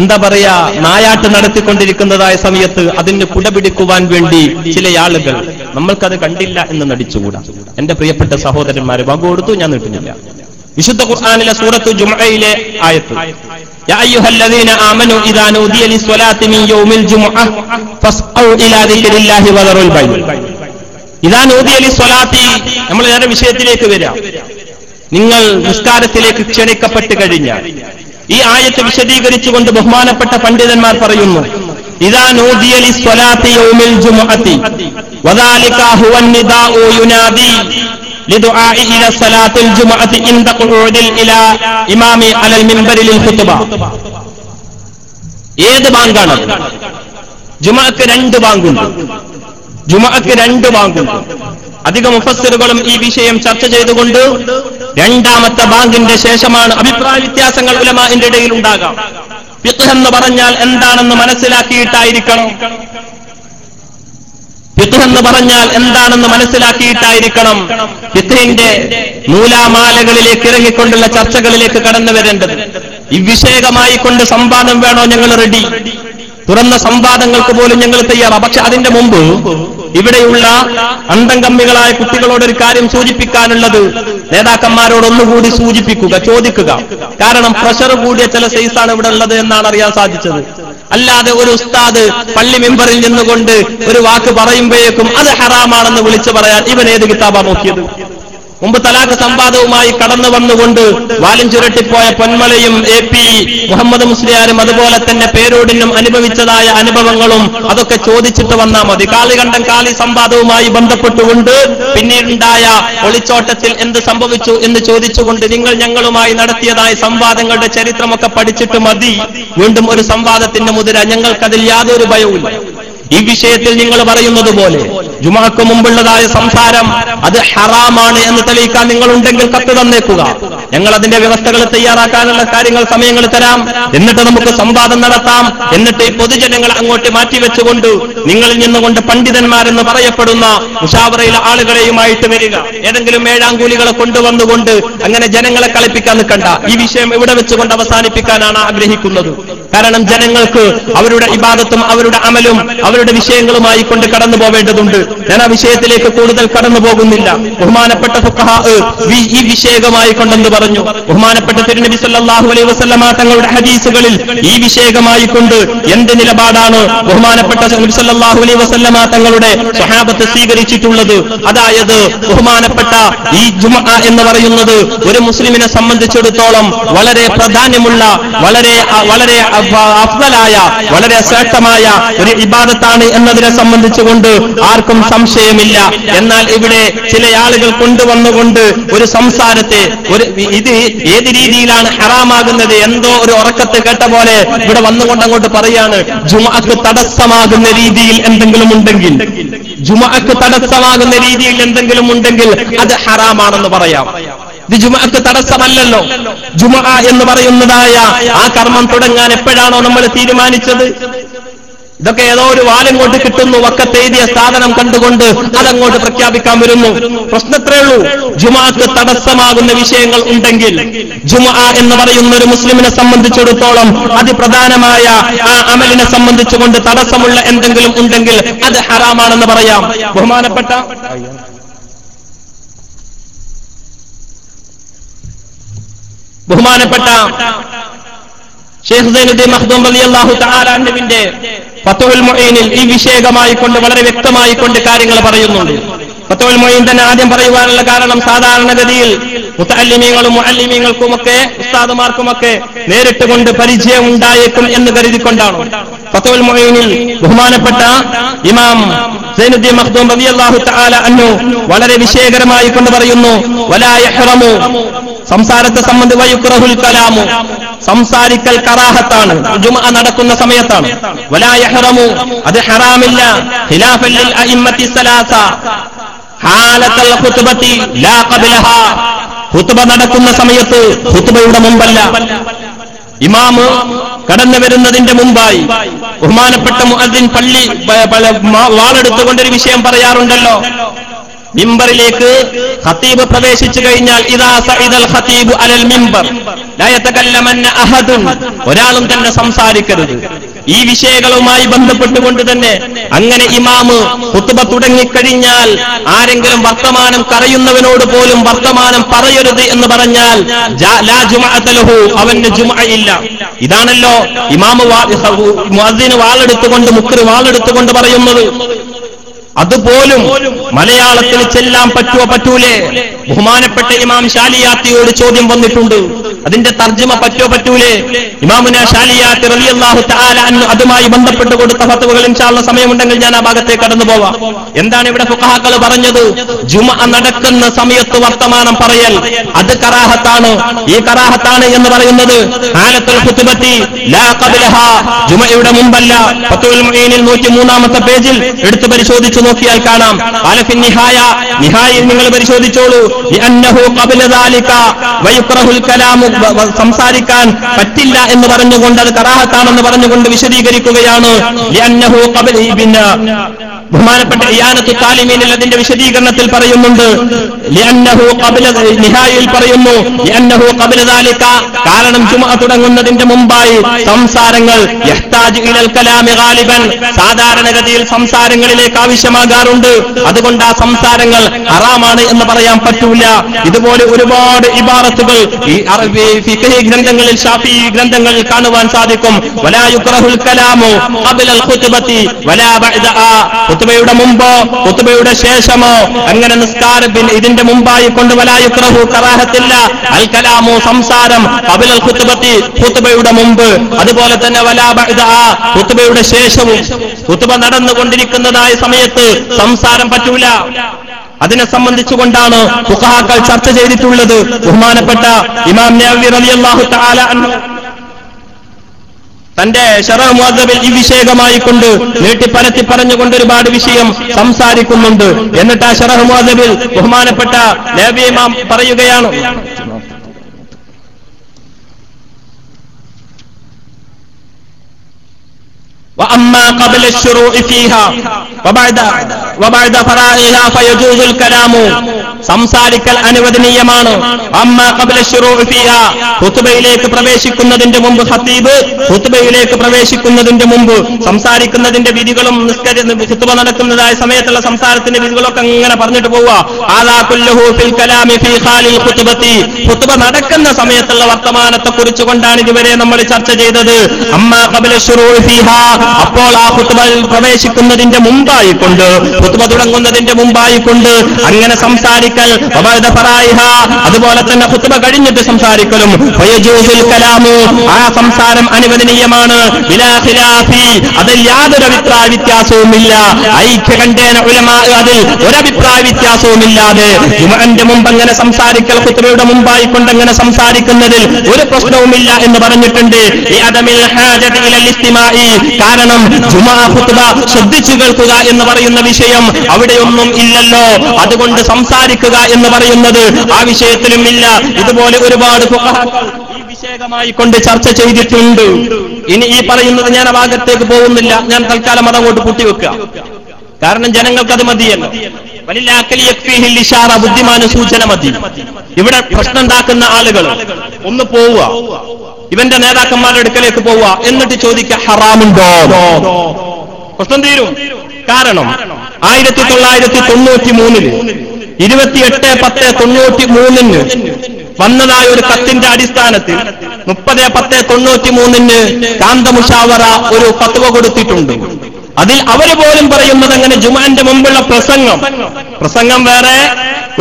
S1: എന്താ പറയാ നായാട്ട് നടത്തിക്കൊണ്ടിരിക്കുന്നതായ സമയത്ത് അതിന് കുടപിടിക്കുവാൻ വേണ്ടി ചില ആളുകൾ നമ്മൾക്കത് കണ്ടില്ല എന്ന് നടിച്ചുകൂടാ എന്റെ പ്രിയപ്പെട്ട സഹോദരന്മാരെ വകു കൊടുത്തു ഞാൻ നീട്ടുന്നില്ല വിശുദ്ധ ഖുർആനിലെ സൂറത്ത് ജുമഅയിലെ ആയത്ത് يا أيها الذين آمنوا إذا نودي للصلاة من يوم الجمعة فاسعوا إلى ذكر الله وذروا البيع ഇതാ നൂതിയലി സ്വലാത്തി നമ്മൾ നേരെ വിഷയത്തിലേക്ക് വരാം നിങ്ങൾ നിസ്കാരത്തിലേക്ക് ക്ഷണിക്കപ്പെട്ട് കഴിഞ്ഞാൽ ഈ ആയത്ത് വിശദീകരിച്ചുകൊണ്ട് ബഹുമാനപ്പെട്ട പണ്ഡിതന്മാർ പറയുന്നു ഇതാ നൂതിയലി സ്വലാത്തി യൗമിൽ ജുമുഅത്തി വദാലിക ഹുവ നിദാഉ യുനാദി لدعاء إلى صلاة الجمعة عند قعود إلى إمام على المنبر للخطبة ഏത് ബാങ്കാണ് ജുമക്ക് രണ്ട് ബാങ്കുണ്ട് ജുമക്ക് രണ്ട് ബാങ്കുണ്ട് അധിക മുഫസ്സിറുകളും ഈ വിഷയം ചർച്ച ചെയ്തുകൊണ്ട് രണ്ടാമത്തെ ബാങ്കിന്റെ ശേഷമാണ് അഭിപ്രായ വ്യത്യാസങ്ങൾ ഉലമാന്റെ ഇടയിൽ ഉണ്ടാകാം. ഫിഖ് എന്ന് പറഞ്ഞാൽ എന്താണെന്ന് മനസ്സിലാക്കിയിട്ടായിരിക്കണം. ഫിഖ് എന്ന് പറഞ്ഞാൽ എന്താണെന്ന് മനസ്സിലാക്കിയിട്ടായിരിക്കണം. ഫിഖിന്റെ നൂലാമാലകളിലേക്ക് ഇറങ്ങിക്കൊണ്ടുള്ള ചർച്ചകളിലേക്ക് കടന്നു വരേണ്ടത്. ഈ വിഷയകമായി കൊണ്ട് സംവാദം വേണോ ഞങ്ങൾ റെഡി? തുറന്ന സംവാദങ്ങൾക്ക് പോലും ഞങ്ങൾ തയ്യാറാണ് പക്ഷെ അതിന്റെ മുമ്പ് ഇവിടെയുള്ള അന്തംകമ്മികളായ കുട്ടികളോട് ഒരു കാര്യം സൂചിപ്പിക്കാനുള്ളത്. നേതാക്കന്മാരോട് ഒന്നുകൂടി സൂചിപ്പിക്കുക ചോദിക്കുക. കാരണം പ്രഷർ കൂടിയ ചില സൈസാണ് ഇവിടെ ഉള്ളത് എന്നാണ് അറിയാൻ സാധിച്ചത്. അല്ലാതെ ഒരു ഉസ്താദ് പള്ളി മെമ്പറിൽ നിന്നുകൊണ്ട് ഒരു വാക്ക് പറയുമ്പോഴേക്കും അത് ഹറാമാണെന്ന് വിളിച്ചു പറയാൻ ഇവൻ ഏത് കിതാബാ നോക്കിയത്? മുമ്പ് തലാഖ് സംവാദവുമായി കടന്നു വന്നുകൊണ്ട് വാലും ചുരട്ടിപ്പോയ പൊന്മലയും എ പി മുഹമ്മദ് മുസ്ലിയാരും അതുപോലെ തന്നെ പേരോടിനും അനുഭവിച്ചതായ അനുഭവങ്ങളും അതൊക്കെ ചോദിച്ചിട്ട് വന്നാൽ മതി. കണ്ടം കാളി സംവാദവുമായി ബന്ധപ്പെട്ടുകൊണ്ട് പിന്നീടുണ്ടായ ഒളിച്ചോട്ടത്തിൽ എന്ത് സംഭവിച്ചു എന്ന് ചോദിച്ചുകൊണ്ട് നിങ്ങൾ ഞങ്ങളുമായി നടത്തിയതായ സംവാദങ്ങളുടെ ചരിത്രമൊക്കെ പഠിച്ചിട്ട് മതി. വീണ്ടും ഒരു സംവാദത്തിന്റെ മുതിര ഞങ്ങൾക്കതിൽ യാതൊരു ഭയവുമില്ല. ഈ വിഷയത്തിൽ നിങ്ങൾ പറയുന്നത് പോലെ ജുമാക്ക് മുമ്പുള്ളതായ സംസാരം അത് ഹറാമാണ് എന്ന് തെളിയിക്കാൻ നിങ്ങൾ ഉണ്ടെങ്കിൽ കത്ത് തന്നേക്കുക. ഞങ്ങൾ അതിന്റെ വ്യവസ്ഥകൾ തയ്യാറാക്കാനുള്ള കാര്യങ്ങൾ സമയങ്ങൾ തരാം. എന്നിട്ട് നമുക്ക് സംവാദം നടത്താം. എന്നിട്ട് ഈ പൊതുജനങ്ങൾ അങ്ങോട്ട് മാറ്റിവെച്ചുകൊണ്ട് നിങ്ങളിൽ നിന്നുകൊണ്ട് പണ്ഡിതന്മാരെന്ന് പറയപ്പെടുന്ന മുഷാവറയിലെ ആളുകളെയുമായിട്ട് വരിക. ഏതെങ്കിലും ഏഴാംകൂലികളെ കൊണ്ടുവന്നുകൊണ്ട് അങ്ങനെ ജനങ്ങളെ കളിപ്പിക്കാൻ നിൽക്കണ്ട. ഈ വിഷയം ഇവിടെ വെച്ചുകൊണ്ട് അവസാനിപ്പിക്കാനാണ് ആഗ്രഹിക്കുന്നത്. കാരണം ജനങ്ങൾക്ക് അവരുടെ ഇബാദത്തും അവരുടെ അമലും അവരുടെ വിഷയങ്ങളുമായി കൊണ്ട് കടന്നു പോവേണ്ടതുണ്ട്. ഞാൻ ആ വിഷയത്തിലേക്ക് കൂടുതൽ കടന്നു പോകുന്നില്ല. ബഹുമാനപ്പെട്ട ഈ വിഷയകമായി കൊണ്ടെന്ന് പറഞ്ഞു. ബഹുമാനപ്പെട്ട തിരുനബി സല്ലാഹു അലൈഹി വസല്ലമ തങ്ങളുടെ ഹദീസുകളിൽ ഈ വിഷയകമായി കൊണ്ട് എന്ത് നിലപാടാണ് ബഹുമാനപ്പെട്ട അലൈ അലൈഹി വസല്ലമ തങ്ങളുടെ സ്വഹാബത്ത് സ്വീകരിച്ചിട്ടുള്ളത്? അതായത് ബഹുമാനപ്പെട്ട ഈ ജുമ എന്ന് പറയുന്നത് ഒരു മുസ്ലിമിനെ സംബന്ധിച്ചിടത്തോളം വളരെ പ്രാധാന്യമുള്ള വളരെ വളരെ അഫ്ദലായ വളരെ ശ്രേഷ്ഠമായ ഒരു ഇബാദത്താണ് എന്നതിനെ സംബന്ധിച്ചുകൊണ്ട് ആർക്കും സംശയമില്ല. എന്നാൽ ഇവിടെ ചില ആളുകൾ കൊണ്ടുവന്നുകൊണ്ട് ഒരു സംസാരത്തെ ഒരു ഇത് ഏത് രീതിയിലാണ് ഹറാമാകുന്നത് എന്തോ ഒരു ഉറക്കത്തെ കേട്ട പോലെ ഇവിടെ വന്നുകൊണ്ട് അങ്ങോട്ട് പറയാണ് ജുമാക്ക് തടസ്സമാകുന്ന രീതിയിൽ എന്തെങ്കിലും ഉണ്ടെങ്കിൽ ജുമാക്ക് തടസ്സമാകുന്ന രീതിയിൽ എന്തെങ്കിലും ഉണ്ടെങ്കിൽ അത് ഹറാമാണെന്ന് പറയാം. ഇത് ജുമക്ക് തടസ്സമല്ലല്ലോ. ജുമ എന്ന് പറയുന്നതായ ആ കർമ്മം തുടങ്ങാൻ എപ്പോഴാണോ നമ്മൾ തീരുമാനിച്ചത്? ഇതൊക്കെ ഏതോ ഒരു വാലം കൊണ്ട് കിട്ടുന്നു. വക്കത്തെഴുതിയ സാധനം കണ്ടുകൊണ്ട് അതങ്ങോട്ട് പ്രഖ്യാപിക്കാൻ വരുന്നു. പ്രശ്നത്രേ ഉള്ളൂ. ജുമാക്ക് തടസ്സമാകുന്ന വിഷയങ്ങൾ ഉണ്ടെങ്കിൽ ജുമ എന്ന് പറയുന്ന ഒരു മുസ്ലിമിനെ സംബന്ധിച്ചിടത്തോളം അതിപ്രധാനമായ ആ അമലിനെ സംബന്ധിച്ചുകൊണ്ട് തടസ്സമുള്ള എന്തെങ്കിലും ഉണ്ടെങ്കിൽ അത് ഹറാമാണെന്ന് പറയാം. ബഹുമാനപ്പെട്ട ബഹുമാനപ്പെട്ട ഷെയ്ഖ് സൈനുദ്ദീൻ മഹ്ദൂം അലി അള്ളാഹു അൻഹുവിന്റെ ഫത്തുൽ മുഈനിൽ ഈ വിഷയകമായി കൊണ്ട് വളരെ വ്യക്തമായി കൊണ്ട് കാര്യങ്ങൾ പറയുന്നുണ്ട്. ഫത്തുൽ മുഈൻ തന്നെ ആദ്യം പറയുവാനുള്ള കാരണം സാധാരണഗതിയിൽ മുത്തല്ലിമീങ്ങളും മുഅല്ലിമീങ്ങൾക്കുമൊക്കെ ഉസ്താദുമാർക്കുമൊക്കെ നേരിട്ട് കൊണ്ട് പരിചയം ഉണ്ടായേക്കും എന്ന് കരുതിക്കൊണ്ടാണ്? ഫത്തുൽ മുഈനിൽ ബഹുമാനപ്പെട്ട ഇമാം സൈനുദ്ദീൻ മഖ്ദൂം റളിയല്ലാഹു തആല അന്നു വളരെ വിഷയകരമായി കൊണ്ട് പറയുന്നു വലാ യഹ്റമു സംസാരത്തെ സംബന്ധിച്ച് കലാമു. സംസാരിക്കൽ കറാഹത്താണ്. ജുമ നടക്കുന്ന സമയത്താണ്. വലായഹറമു അത് ഹറാമില്ല. ഖിലാഫല്ലിൽ സലാസ. ഹാലത്തൽ ഖുത്ബത്തി ലാ ഖുത്ബ നടക്കുന്ന സമയത്ത് ഖുത്ബയുടെ മുമ്പല്ല. ഇമാമ് കടന്നു വരുന്നതിന്റെ മുമ്പായി ബഹുമാനപ്പെട്ട മുഅദ്ദിൻ പള്ളി വാളെടുത്തുകൊണ്ടൊരു വിഷയം പറയാറുണ്ടല്ലോ. മിമ്പറിലേക്ക് ഖത്തീബ് പ്രവേശിച്ചു കഴിഞ്ഞാൽ ഇദാ സഇദൽ ഖതീബ് അലൽ മിമ്പർ ലാ യതകല്ലമന്ന അഹദുൻ. ഒരാളും തന്നെ സംസാരിക്കരുത്. ഈ വിഷയങ്ങളുമായി ബന്ധപ്പെട്ടുകൊണ്ട് തന്നെ അങ്ങനെ ഇമാമ് കുത്തുബ തുടങ്ങിക്കഴിഞ്ഞാൽ ആരെങ്കിലും വർത്തമാനം കറയുന്നവനോട് പോലും വർത്തമാനം പറയരുത് എന്ന് പറഞ്ഞാൽ അവന് ഇല്ല. ഇതാണല്ലോ ഇമാമ് വാളെടുത്തുകൊണ്ട് മുക്കറ് വാളെടുത്തുകൊണ്ട് പറയുന്നത്. അതുപോലും മലയാളത്തിൽ ചെല്ലാൻ പറ്റുമോ പറ്റൂലേ? ബഹുമാനപ്പെട്ട ഇമാം ഷാലിയാത്തിയോട് ചോദ്യം വന്നിട്ടുണ്ട്. അതിന്റെ തർജമ പറ്റുമോ പറ്റൂലേ? ഇമാമുന ഷാലിയാത്തി തആല അൻഹു അതുമായി ബന്ധപ്പെട്ട് കൊടുത്ത ഫത്വകൾ ഇൻഷാള്ള സമയമുണ്ടെങ്കിൽ ഞാൻ ആ ഭാഗത്തെ കടന്നു പോവാം. എന്താണ് ഇവിടെ ഫുഹാക്കൾ പറഞ്ഞത്? ജുമ നടക്കുന്ന സമയത്ത് വർത്തമാനം പറയൽ. അത് കറാഹത്താണ്. ഈ കറാഹത്താണ് എന്ന് പറയുന്നത്. ആലത്തുൽ ഖുതുബത്തി ലാ ജുമയുടെ മുമ്പല്ല. ഫത്തുൽ മുഈനിൽ 103ാമത്തെ പേജിൽ എടുത്തു പരിശോധിച്ചു നോക്കിയാൽ കാണാം. ആലഫിൻ നിഹായ നിഹായിൽ നിങ്ങൾ പരിശോധിച്ചോളൂ. സംസാരിക്കാൻ പറ്റില്ല എന്ന് പറഞ്ഞുകൊണ്ട് അത് കറാഹത്താണെന്ന് പറഞ്ഞുകൊണ്ട് വിശദീകരിക്കുകയാണ്. ബഹുമാനപ്പെട്ട ഇയാനത്തു താലിമീനിൽ അതിന്റെ വിശദീകരണത്തിൽ പറയുന്നുണ്ട്. നിഹായിൽ പറയുന്നു കാരണം ചുമ തുടങ്ങുന്നതിന്റെ മുമ്പായി സംസാരങ്ങൾ സാധാരണഗതിയിൽ സംസാരങ്ങളിലേക്ക് ആവശ്യമാകാറുണ്ട്. അതുകൊണ്ട് ആ സംസാരങ്ങൾ അറാമാണ് എന്ന് പറയാൻ പറ്റൂല. ഇതുപോലെ ഒരുപാട് ഇബാറത്തുകൾ ഈ ഫിഖഹി ഗ്രന്ഥങ്ങളിൽ ഷാഫി ഗ്രന്ഥങ്ങളിൽ കാണുവാൻ സാധിക്കും. വലാ കലാമു ഖുത്ബത്തി വലാ ഖുത്ബയുടെ മുമ്പോ ഖുത്ബയുടെ ശേഷമോ അങ്ങനെ നിസ്കാരത്തിൽ ഇതിന്റെ മുമ്പായി കൊണ്ട് വലായുക്കറഹു കറാഹത്തില്ല. അൽ കലാമു സംസാരം ഖബ്ലൽ ഖുത്ബത്തി ഖുത്ബയുടെ മുമ്പ്. അതുപോലെ തന്നെ വലാ ബഅദഹാ ഖുത്ബയുടെ ശേഷവും. ഖുത്ബ നടന്നുകൊണ്ടിരിക്കുന്നതായ സമയത്ത് സംസാരം പറ്റൂല. അതിനെ സംബന്ധിച്ചുകൊണ്ടാണ് ഫുഖഹാക്കൾ ചർച്ച ചെയ്തിട്ടുള്ളത് ബഹുമാനപ്പെട്ട ഇമാം നവവി റളിയല്ലാഹു തആല അൻഹു. തന്റെ ഷറഹ് മുഅദ്ദബിൽ ഈ വിഷയകമായി കൊണ്ട് നീട്ടി പരത്തി പറഞ്ഞുകൊണ്ട് ഒരുപാട് വിഷയം സംസാരിക്കുന്നുണ്ട് എന്നിട്ട് ആ ഷറഹ് മുഅദ്ദബിൽ ബഹുമാനപ്പെട്ട നബി ഇമാം പറയുകയാണ് وأما قبل الشروع فيها وبعد وبعد فرائها فيجوز الكلام സംസാരിക്കൽ അനുവദനീയമാണ്. അമ്മ കബല ഫിഹ ഖുത്ബയിലേക്ക് പ്രവേശിക്കുന്നതിന്റെ മുമ്പ് ഹത്തീബ് ഖുത്ബയിലേക്ക് പ്രവേശിക്കുന്നതിന്റെ മുമ്പ് സംസാരിക്കുന്നതിന്റെ വിധികളും നിസ്കരി ഖുത്ബ നടക്കുന്നതായ സമയത്തുള്ള സംസാരത്തിന്റെ വിധികളൊക്കെ ഇങ്ങനെ പറഞ്ഞിട്ട് പോവുക. ഹുത്തുബ നടക്കുന്ന സമയത്തുള്ള വർത്തമാനത്തെ കുറിച്ചുകൊണ്ടാണ് ഇതുവരെ നമ്മൾ ചർച്ച ചെയ്തത്. അമ്മ കബല അപ്പോൾ ആ ഹുത്തുബയിൽ പ്രവേശിക്കുന്നതിന്റെ മുമ്പായിക്കൊണ്ട് ഹുത്തുബ തുടങ്ങുന്നതിന്റെ മുമ്പായിക്കൊണ്ട് അങ്ങനെ അങ്ങനെ സംസാരിക്കൽ അതുപോലെ തന്നെ ഖുത്ബ കഴിഞ്ഞിട്ട് സംസാരിക്കലും. ആ സംസാരം അനുവദനീയമാണ്. അതിൽ യാതൊരു അഭിപ്രായ വ്യത്യാസവുമില്ല. ഐക്യകണ്ഠേന കണ്ടേന അതിൽ ഒരഭിപ്രായ വ്യത്യാസവുമില്ലാതെ ജുമഅന്റെ മുമ്പ് അങ്ങനെ സംസാരിക്കൽ ഖുത്ബയുടെ മുമ്പായി കൊണ്ട് അങ്ങനെ സംസാരിക്കുന്നതിൽ ഒരു പ്രശ്നവുമില്ല എന്ന് പറഞ്ഞിട്ടുണ്ട്. കാരണം ജുമാ ഖുത്ബ ശ്രദ്ധിച്ചു കേൾക്കുക എന്ന് പറയുന്ന വിഷയം അവിടെയൊന്നും ഇല്ലല്ലോ. അതുകൊണ്ട് സംസാരിക്കുക എന്ന് പറയുന്നത് ആ വിഷയത്തിലും ഇല്ല. ഇതുപോലെ ഒരുപാട് ഈ വിഷയകമായി കൊണ്ട് ചർച്ച ചെയ്തിട്ടുണ്ട്. ഇനി ഈ പറയുന്നത് ഞാൻ ആ ഭാഗത്തേക്ക് പോകുന്നില്ല. ഞാൻ തൽക്കാലം അതങ്ങോട്ട് പൂട്ടിവെക്കുക. കാരണം ജനങ്ങൾക്ക് അത് മതിയല്ലോ. ഇഷാറ ബുദ്ധിമാന സൂചന മതി. ഇവിടെ പ്രശ്നം ഉണ്ടാക്കുന്ന ആളുകൾ ഒന്ന് പോവുക. ഇവന്റെ നേതാക്കന്മാരുടെ അടുക്കലേക്ക് പോവുക. എന്നിട്ട് ചോദിക്കുക ഹറാമുണ്ടോ? പ്രശ്നം തീരും. കാരണം ആയിരത്തി തൊള്ളായിരത്തി തൊണ്ണൂറ്റി മൂന്നിൽ ഇരുപത്തിയെട്ട് പത്ത് തൊണ്ണൂറ്റി മൂന്നിന് വന്നതായ ഒരു കത്തിന്റെ അടിസ്ഥാനത്തിൽ മുപ്പത് പത്ത് തൊണ്ണൂറ്റി മൂന്നിന് കാന്തമുഷാവറ ഒരു പത്തുവ കൊടുത്തിട്ടുണ്ട്. അതിൽ അവർ പോലും പറയുന്നത് അങ്ങനെ ജുമാന്റെ മുമ്പുള്ള പ്രസംഗം. പ്രസംഗം വേറെ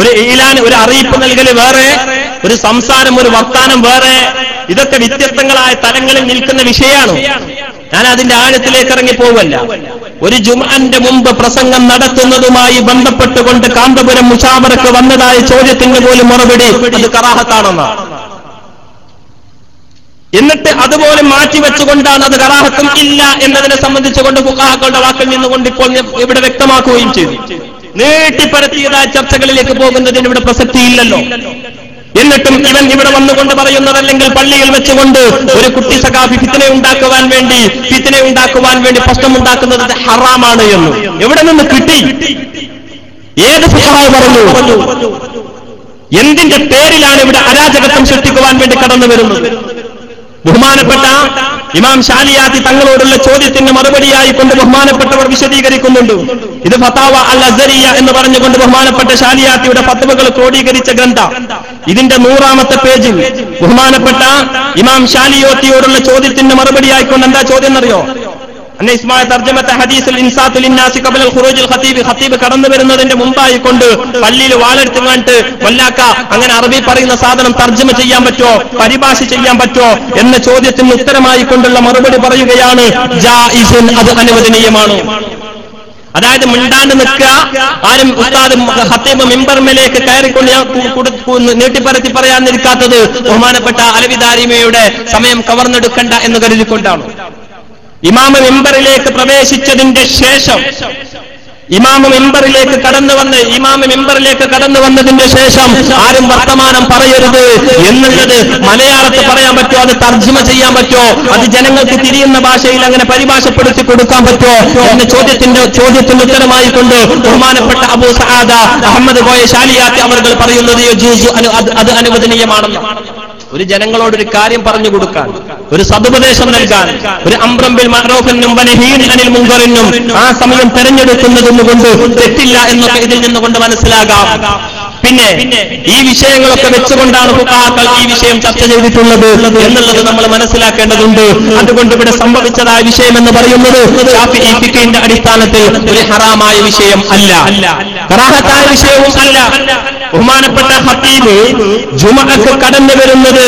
S1: ഒരു ഈലാൻ ഒരു അറിയിപ്പ് നൽകൽ വേറെ ഒരു സംസാരം ഒരു വർത്താനം വേറെ. ഇതൊക്കെ വ്യത്യസ്തങ്ങളായ തലങ്ങളിൽ നിൽക്കുന്ന വിഷയമാണ്. ഞാൻ അതിന്റെ ആഴത്തിലേക്ക് ഇറങ്ങി പോവല്ല ഒരു ജുമാന്റെ മുമ്പ് പ്രസംഗം നടത്തുന്നതുമായി ബന്ധപ്പെട്ടുകൊണ്ട് കാന്തപുരം മുഷാവറക്ക് വന്നതായ ചോദ്യത്തിന് പോലും മറുപടി അത് കറാഹത്താണെന്നാണ് എന്നിട്ട് അതുപോലെ മാറ്റി വെച്ചുകൊണ്ടാണ് അത് കറാഹത്തും ഇല്ല എന്നതിനെ സംബന്ധിച്ചുകൊണ്ട് ഫുഖാക്കളുടെ വാക്കിൽ നിന്നുകൊണ്ട് ഇപ്പോൾ ഇവിടെ വ്യക്തമാക്കുകയും ചെയ്തു. നീട്ടിപ്പരത്തിയതായ ചർച്ചകളിലേക്ക് പോകുന്നതിന് ഇവിടെ പ്രസക്തിയില്ലല്ലോ. എന്നിട്ടും ഇവൻ ഇവിടെ വന്നുകൊണ്ട് പറയുന്നതല്ലെങ്കിൽ പള്ളിയിൽ വെച്ചുകൊണ്ട് ഒരു കുട്ടി സഖാഫി ഫിത്തിനെ ഉണ്ടാക്കുവാൻ വേണ്ടി ഫിത്തിനെ ഉണ്ടാക്കുവാൻ വേണ്ടി പ്രശ്നം ഉണ്ടാക്കുന്നത് ഹറാമാണ് എന്ന്. എവിടെ നിന്ന് കിട്ടി? ഏത് ഫുഖഹാവ് പറഞ്ഞു? എന്തിന്റെ പേരിലാണ് ഇവിടെ അരാജകത്വം സൃഷ്ടിക്കുവാൻ വേണ്ടി കടന്നു വരുന്നത്? ബഹുമാനപ്പെട്ട ഇമാം ഷാലിയാത്തി തങ്ങളോടുള്ള ചോദ്യത്തിന് മറുപടിയായി കൊണ്ട് ബഹുമാനപ്പെട്ടവർ വിശദീകരിക്കുന്നുണ്ട്. ഇത് ഫത്താവ അൽ അസരിയ എന്ന് പറഞ്ഞുകൊണ്ട് ബഹുമാനപ്പെട്ട ഷാലിയാത്തിയുടെ ഫത്തവകൾ ക്രോഡീകരിച്ച ഗ്രന്ഥ. ഇതിന്റെ നൂറാമത്തെ പേജിൽ ബഹുമാനപ്പെട്ട ഇമാം ഷാലിയോത്തിയോടുള്ള മറുപടി ആയിക്കൊണ്ട് എന്താ ചോദ്യം എന്നറിയോ? അന്ന ഇസ്മായ തർജമത്തെ ഹദീസിൽ ഇൻസാത്തുൽ ഇന്നാസി കബലൽ ഖുറൂജുൽ ഖതീബ് ഖതീബ് കടന്നു വരുന്നതിന്റെ മുമ്പായി കൊണ്ട് പള്ളിയിൽ വാളെടുത്ത് കണ്ടിട്ട് വല്ലാക്ക അങ്ങനെ അറബി പറയുന്ന സാധനം തർജമ ചെയ്യാൻ പറ്റോ പരിഭാഷ ചെയ്യാൻ പറ്റോ എന്ന ചോദ്യത്തിന് ഉത്തരമായി കൊണ്ടുള്ള മറുപടി പറയുകയാണ് ജായിസുൻ. അത് അനുവദനീയമാണ്. അതായത് മിണ്ടാണ്ട് നിൽക്കുക. ആരും ഉസ്താദ് ഹത്തീബ് മിമ്പർമേലേക്ക് കയറിക്കൊണ്ട് ഞാൻ നീട്ടിപ്പരത്തി പറയാനിരിക്കാത്തത് ബഹുമാനപ്പെട്ട അലവിദാരിമയുടെ സമയം കവർന്നെടുക്കണ്ട എന്ന് കരുതിക്കൊണ്ടാണ്. ഇമാമ മിമ്പറിലേക്ക് പ്രവേശിച്ചതിന്റെ ശേഷം ഇമാമ മെമ്പറിലേക്ക് കടന്നു വന്ന് ഇമാമ മെമ്പറിലേക്ക് കടന്നു വന്നതിന്റെ ശേഷം ആരും വർത്തമാനം പറയരുത് എന്നുള്ളത് മലയാളത്തിൽ പറയാൻ പറ്റുമോ? അത് തർജമ ചെയ്യാൻ പറ്റുമോ? അത് ജനങ്ങൾക്ക് തിരിയുന്ന ഭാഷയിൽ അങ്ങനെ പരിഭാഷപ്പെടുത്തി കൊടുക്കാൻ പറ്റുമോ? എന്ന ചോദ്യത്തിന്റെ ചോദ്യത്തിന് ഉത്തരമായി കൊണ്ട് ബഹുമാനപ്പെട്ട അബു സഹാദ അഹമ്മദ് കോയ ഷാലിയാത്തി അവർ പറയുന്നത് അത് അനുവദനീയമാണെന്ന്. ഒരു ജനങ്ങളോട് ഒരു കാര്യം പറഞ്ഞു കൊടുക്കാൻ. ഒരു സതുപദേശം നൽകാൻ ഒരു അമ്രംബിൽ മറോഫിനും അനിൽ മുങ്കറിനും ആ സമയം തെരഞ്ഞെടുക്കുന്നതെന്നുകൊണ്ട് തെറ്റില്ല എന്നൊക്കെ ഇതിൽ നിന്നുകൊണ്ട് മനസ്സിലാകാം. പിന്നെ ഈ വിഷയങ്ങളൊക്കെ വെച്ചുകൊണ്ടാണ് ഹുക്കാക്കൾ ഈ വിഷയം ചർച്ച ചെയ്തിട്ടുള്ളത് എന്നുള്ളത് നമ്മൾ മനസ്സിലാക്കേണ്ടതുണ്ട്. അതുകൊണ്ട് ഇവിടെ സംഭവിച്ചതായ വിഷയം എന്ന് പറയുന്നത് അടിസ്ഥാനത്തിൽ ഒരു ഹറാമായ വിഷയം അല്ല. കറാഹത്തായ വിഷയവും അല്ല. ബഹുമാനപ്പെട്ട ഹക്കീബ് ജുമഅക്ക് കടന്നു വരുന്നത്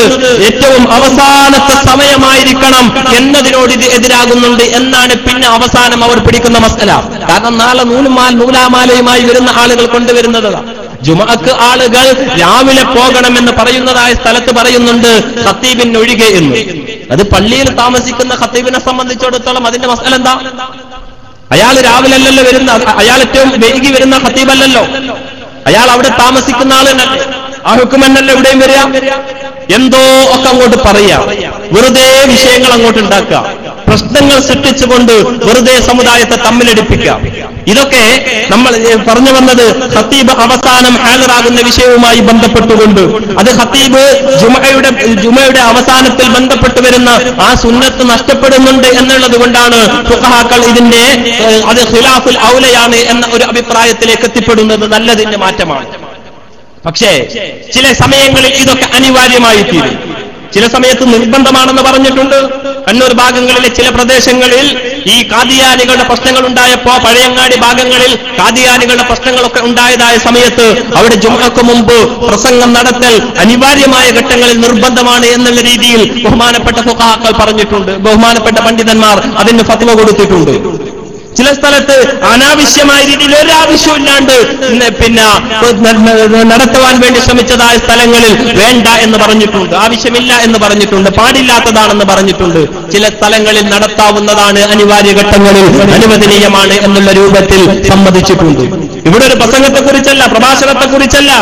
S1: ഏറ്റവും അവസാനത്തെ സമയമായിരിക്കണം എന്നതിനോട് ഇത് എതിരാകുന്നുണ്ട് എന്നാണ് പിന്നെ അവസാനം അവർ പിടിക്കുന്ന മസല. കാരണം നാളെ നൂലുമാൽ നൂലാമാലയുമായി വരുന്ന ആളുകൾ കൊണ്ടുവരുന്നതാണ്. ജുമഅക്ക് ആളുകൾ രാവിലെ പോകണമെന്ന് പറയുന്നതായ സ്ഥലത്ത് പറയുന്നുണ്ട് ഖത്തീബിന് ഒഴികെ എന്ന്. അത് പള്ളിയിൽ താമസിക്കുന്ന ഖത്തീബിനെ സംബന്ധിച്ചിടത്തോളം അതിന്റെ മസല എന്താ അയാൾ രാവിലെ അല്ലല്ലോ വരുന്ന അയാൾ ഏറ്റവും വൈകി വരുന്ന ഖത്തീബല്ലോ അയാൾ അവിടെ താമസിക്കുന്ന ആൾ ആ ഹുക്കുമെന്നല്ല എവിടെയും വരിക? എന്തോ ഒക്കെ അങ്ങോട്ട് പറയാ. വെറുതെ വിഷയങ്ങൾ അങ്ങോട്ട് ഉണ്ടാക്കുക. പ്രശ്നങ്ങൾ സൃഷ്ടിച്ചുകൊണ്ട് വെറുതെ സമുദായത്തെ തമ്മിലടിപ്പിക്കാം. ഇതൊക്കെ നമ്മൾ പറഞ്ഞു വന്നത് ഹത്തീബ് അവസാനം ഹാലറാകുന്ന വിഷയവുമായി ബന്ധപ്പെട്ടുകൊണ്ട്. അത് ഹത്തീബ് ജുമയുടെ ജുമയുടെ അവസാനത്തിൽ ബന്ധപ്പെട്ട് വരുന്ന ആ സുന്നത്ത് നഷ്ടപ്പെടുന്നുണ്ട് എന്നുള്ളത് കൊണ്ടാണ് ഫുഹാക്കൾ ഇതിന്റെ അത് ഖിലാഫുൽ ഔലയാണ് എന്ന ഒരു അഭിപ്രായത്തിലേക്ക് എത്തിപ്പെടുന്നത് നല്ലതിന്റെ മാറ്റമാണ്. പക്ഷേ ചില സമയങ്ങളിൽ ഇതൊക്കെ അനിവാര്യമായി തീരും ചില സമയത്ത് നിർബന്ധമാണെന്ന് പറഞ്ഞിട്ടുണ്ട്. കണ്ണൂർ ഭാഗങ്ങളിലെ ചില പ്രദേശങ്ങളിൽ ഈ കാദിയാനികളുടെ പ്രശ്നങ്ങൾ ഉണ്ടായപ്പോ പഴയങ്ങാടി ഭാഗങ്ങളിൽ കാദിയാനികളുടെ പ്രശ്നങ്ങളൊക്കെ ഉണ്ടായതായ സമയത്ത് അവിടെ ജുമക്ക് മുമ്പ് പ്രസംഗം നടത്തൽ അനിവാര്യമായ ഘട്ടങ്ങളിൽ നിർബന്ധമാണ് എന്നുള്ള രീതിയിൽ ബഹുമാനപ്പെട്ട സുഖാക്കൾ പറഞ്ഞിട്ടുണ്ട്. ബഹുമാനപ്പെട്ട പണ്ഡിതന്മാർ അതിന് ഫത്വ കൊടുത്തിട്ടുണ്ട്. ചില സ്ഥലത്ത് അനാവശ്യമായ രീതിയിൽ ഒരാവശ്യമില്ലാണ്ട് പിന്നെ നടത്തുവാൻ വേണ്ടി ശ്രമിച്ചതായ സ്ഥലങ്ങളിൽ വേണ്ട എന്ന് പറഞ്ഞിട്ടുണ്ട് ആവശ്യമില്ല എന്ന് പറഞ്ഞിട്ടുണ്ട് പാടില്ലാത്തതാണെന്ന് പറഞ്ഞിട്ടുണ്ട്. ചില സ്ഥലങ്ങളിൽ നടത്താവുന്നതാണ് അനിവാര്യ ഘട്ടങ്ങളിൽ അനുവദനീയമാണ് എന്നുള്ള രൂപത്തിൽ സമ്മതിച്ചിട്ടുണ്ട്. ഇവിടെ ഒരു പ്രസംഗത്തെ പ്രഭാഷണത്തെക്കുറിച്ചല്ല. പ്രഭാഷണത്തെ കുറിച്ചല്ല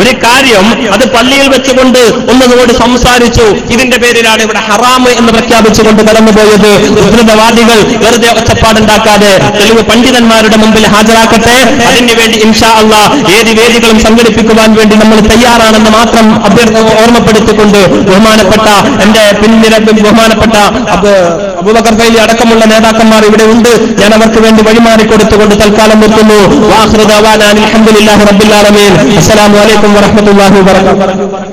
S1: ഒരു കാര്യം അത് പള്ളിയിൽ വെച്ചുകൊണ്ട് ഒന്നുകൂടി സംസാരിച്ചു. ഇതിന്റെ പേരിലാണ് ഇവിടെ ഹറാമ് എന്ന് പ്രഖ്യാപിച്ചുകൊണ്ട് കടന്നുപോയത്. ഉദ്ധൃതവാദികൾ വെറുതെ ഒച്ചപ്പാടുണ്ടാക്കാതെ തെളിവ് പണ്ഡിതന്മാരുടെ മുമ്പിൽ ഹാജരാക്കട്ടെ. അതിനുവേണ്ടി ഇൻഷാ അല്ല ഏത് വേദികളും സംഘടിപ്പിക്കുവാൻ വേണ്ടി നമ്മൾ തയ്യാറാണെന്ന് മാത്രം അഭ്യർത്ഥന ഓർമ്മപ്പെടുത്തിക്കൊണ്ട് ബഹുമാനപ്പെട്ട എന്റെ പിന്നിലെ ബഹുമാനപ്പെട്ട അബൂബക്കർ ഫൈലി അടക്കമുള്ള നേതാക്കന്മാർ ഇവിടെ ഉണ്ട്. ഞാൻ അവർക്ക് വേണ്ടി വഴിമാറി കൊടുത്തുകൊണ്ട് തൽക്കാലം നിർത്തുന്നു. അസ്സലാമു അലൈക്കും വറഹ്മത്തുള്ളാഹി വബറകാതുഹു.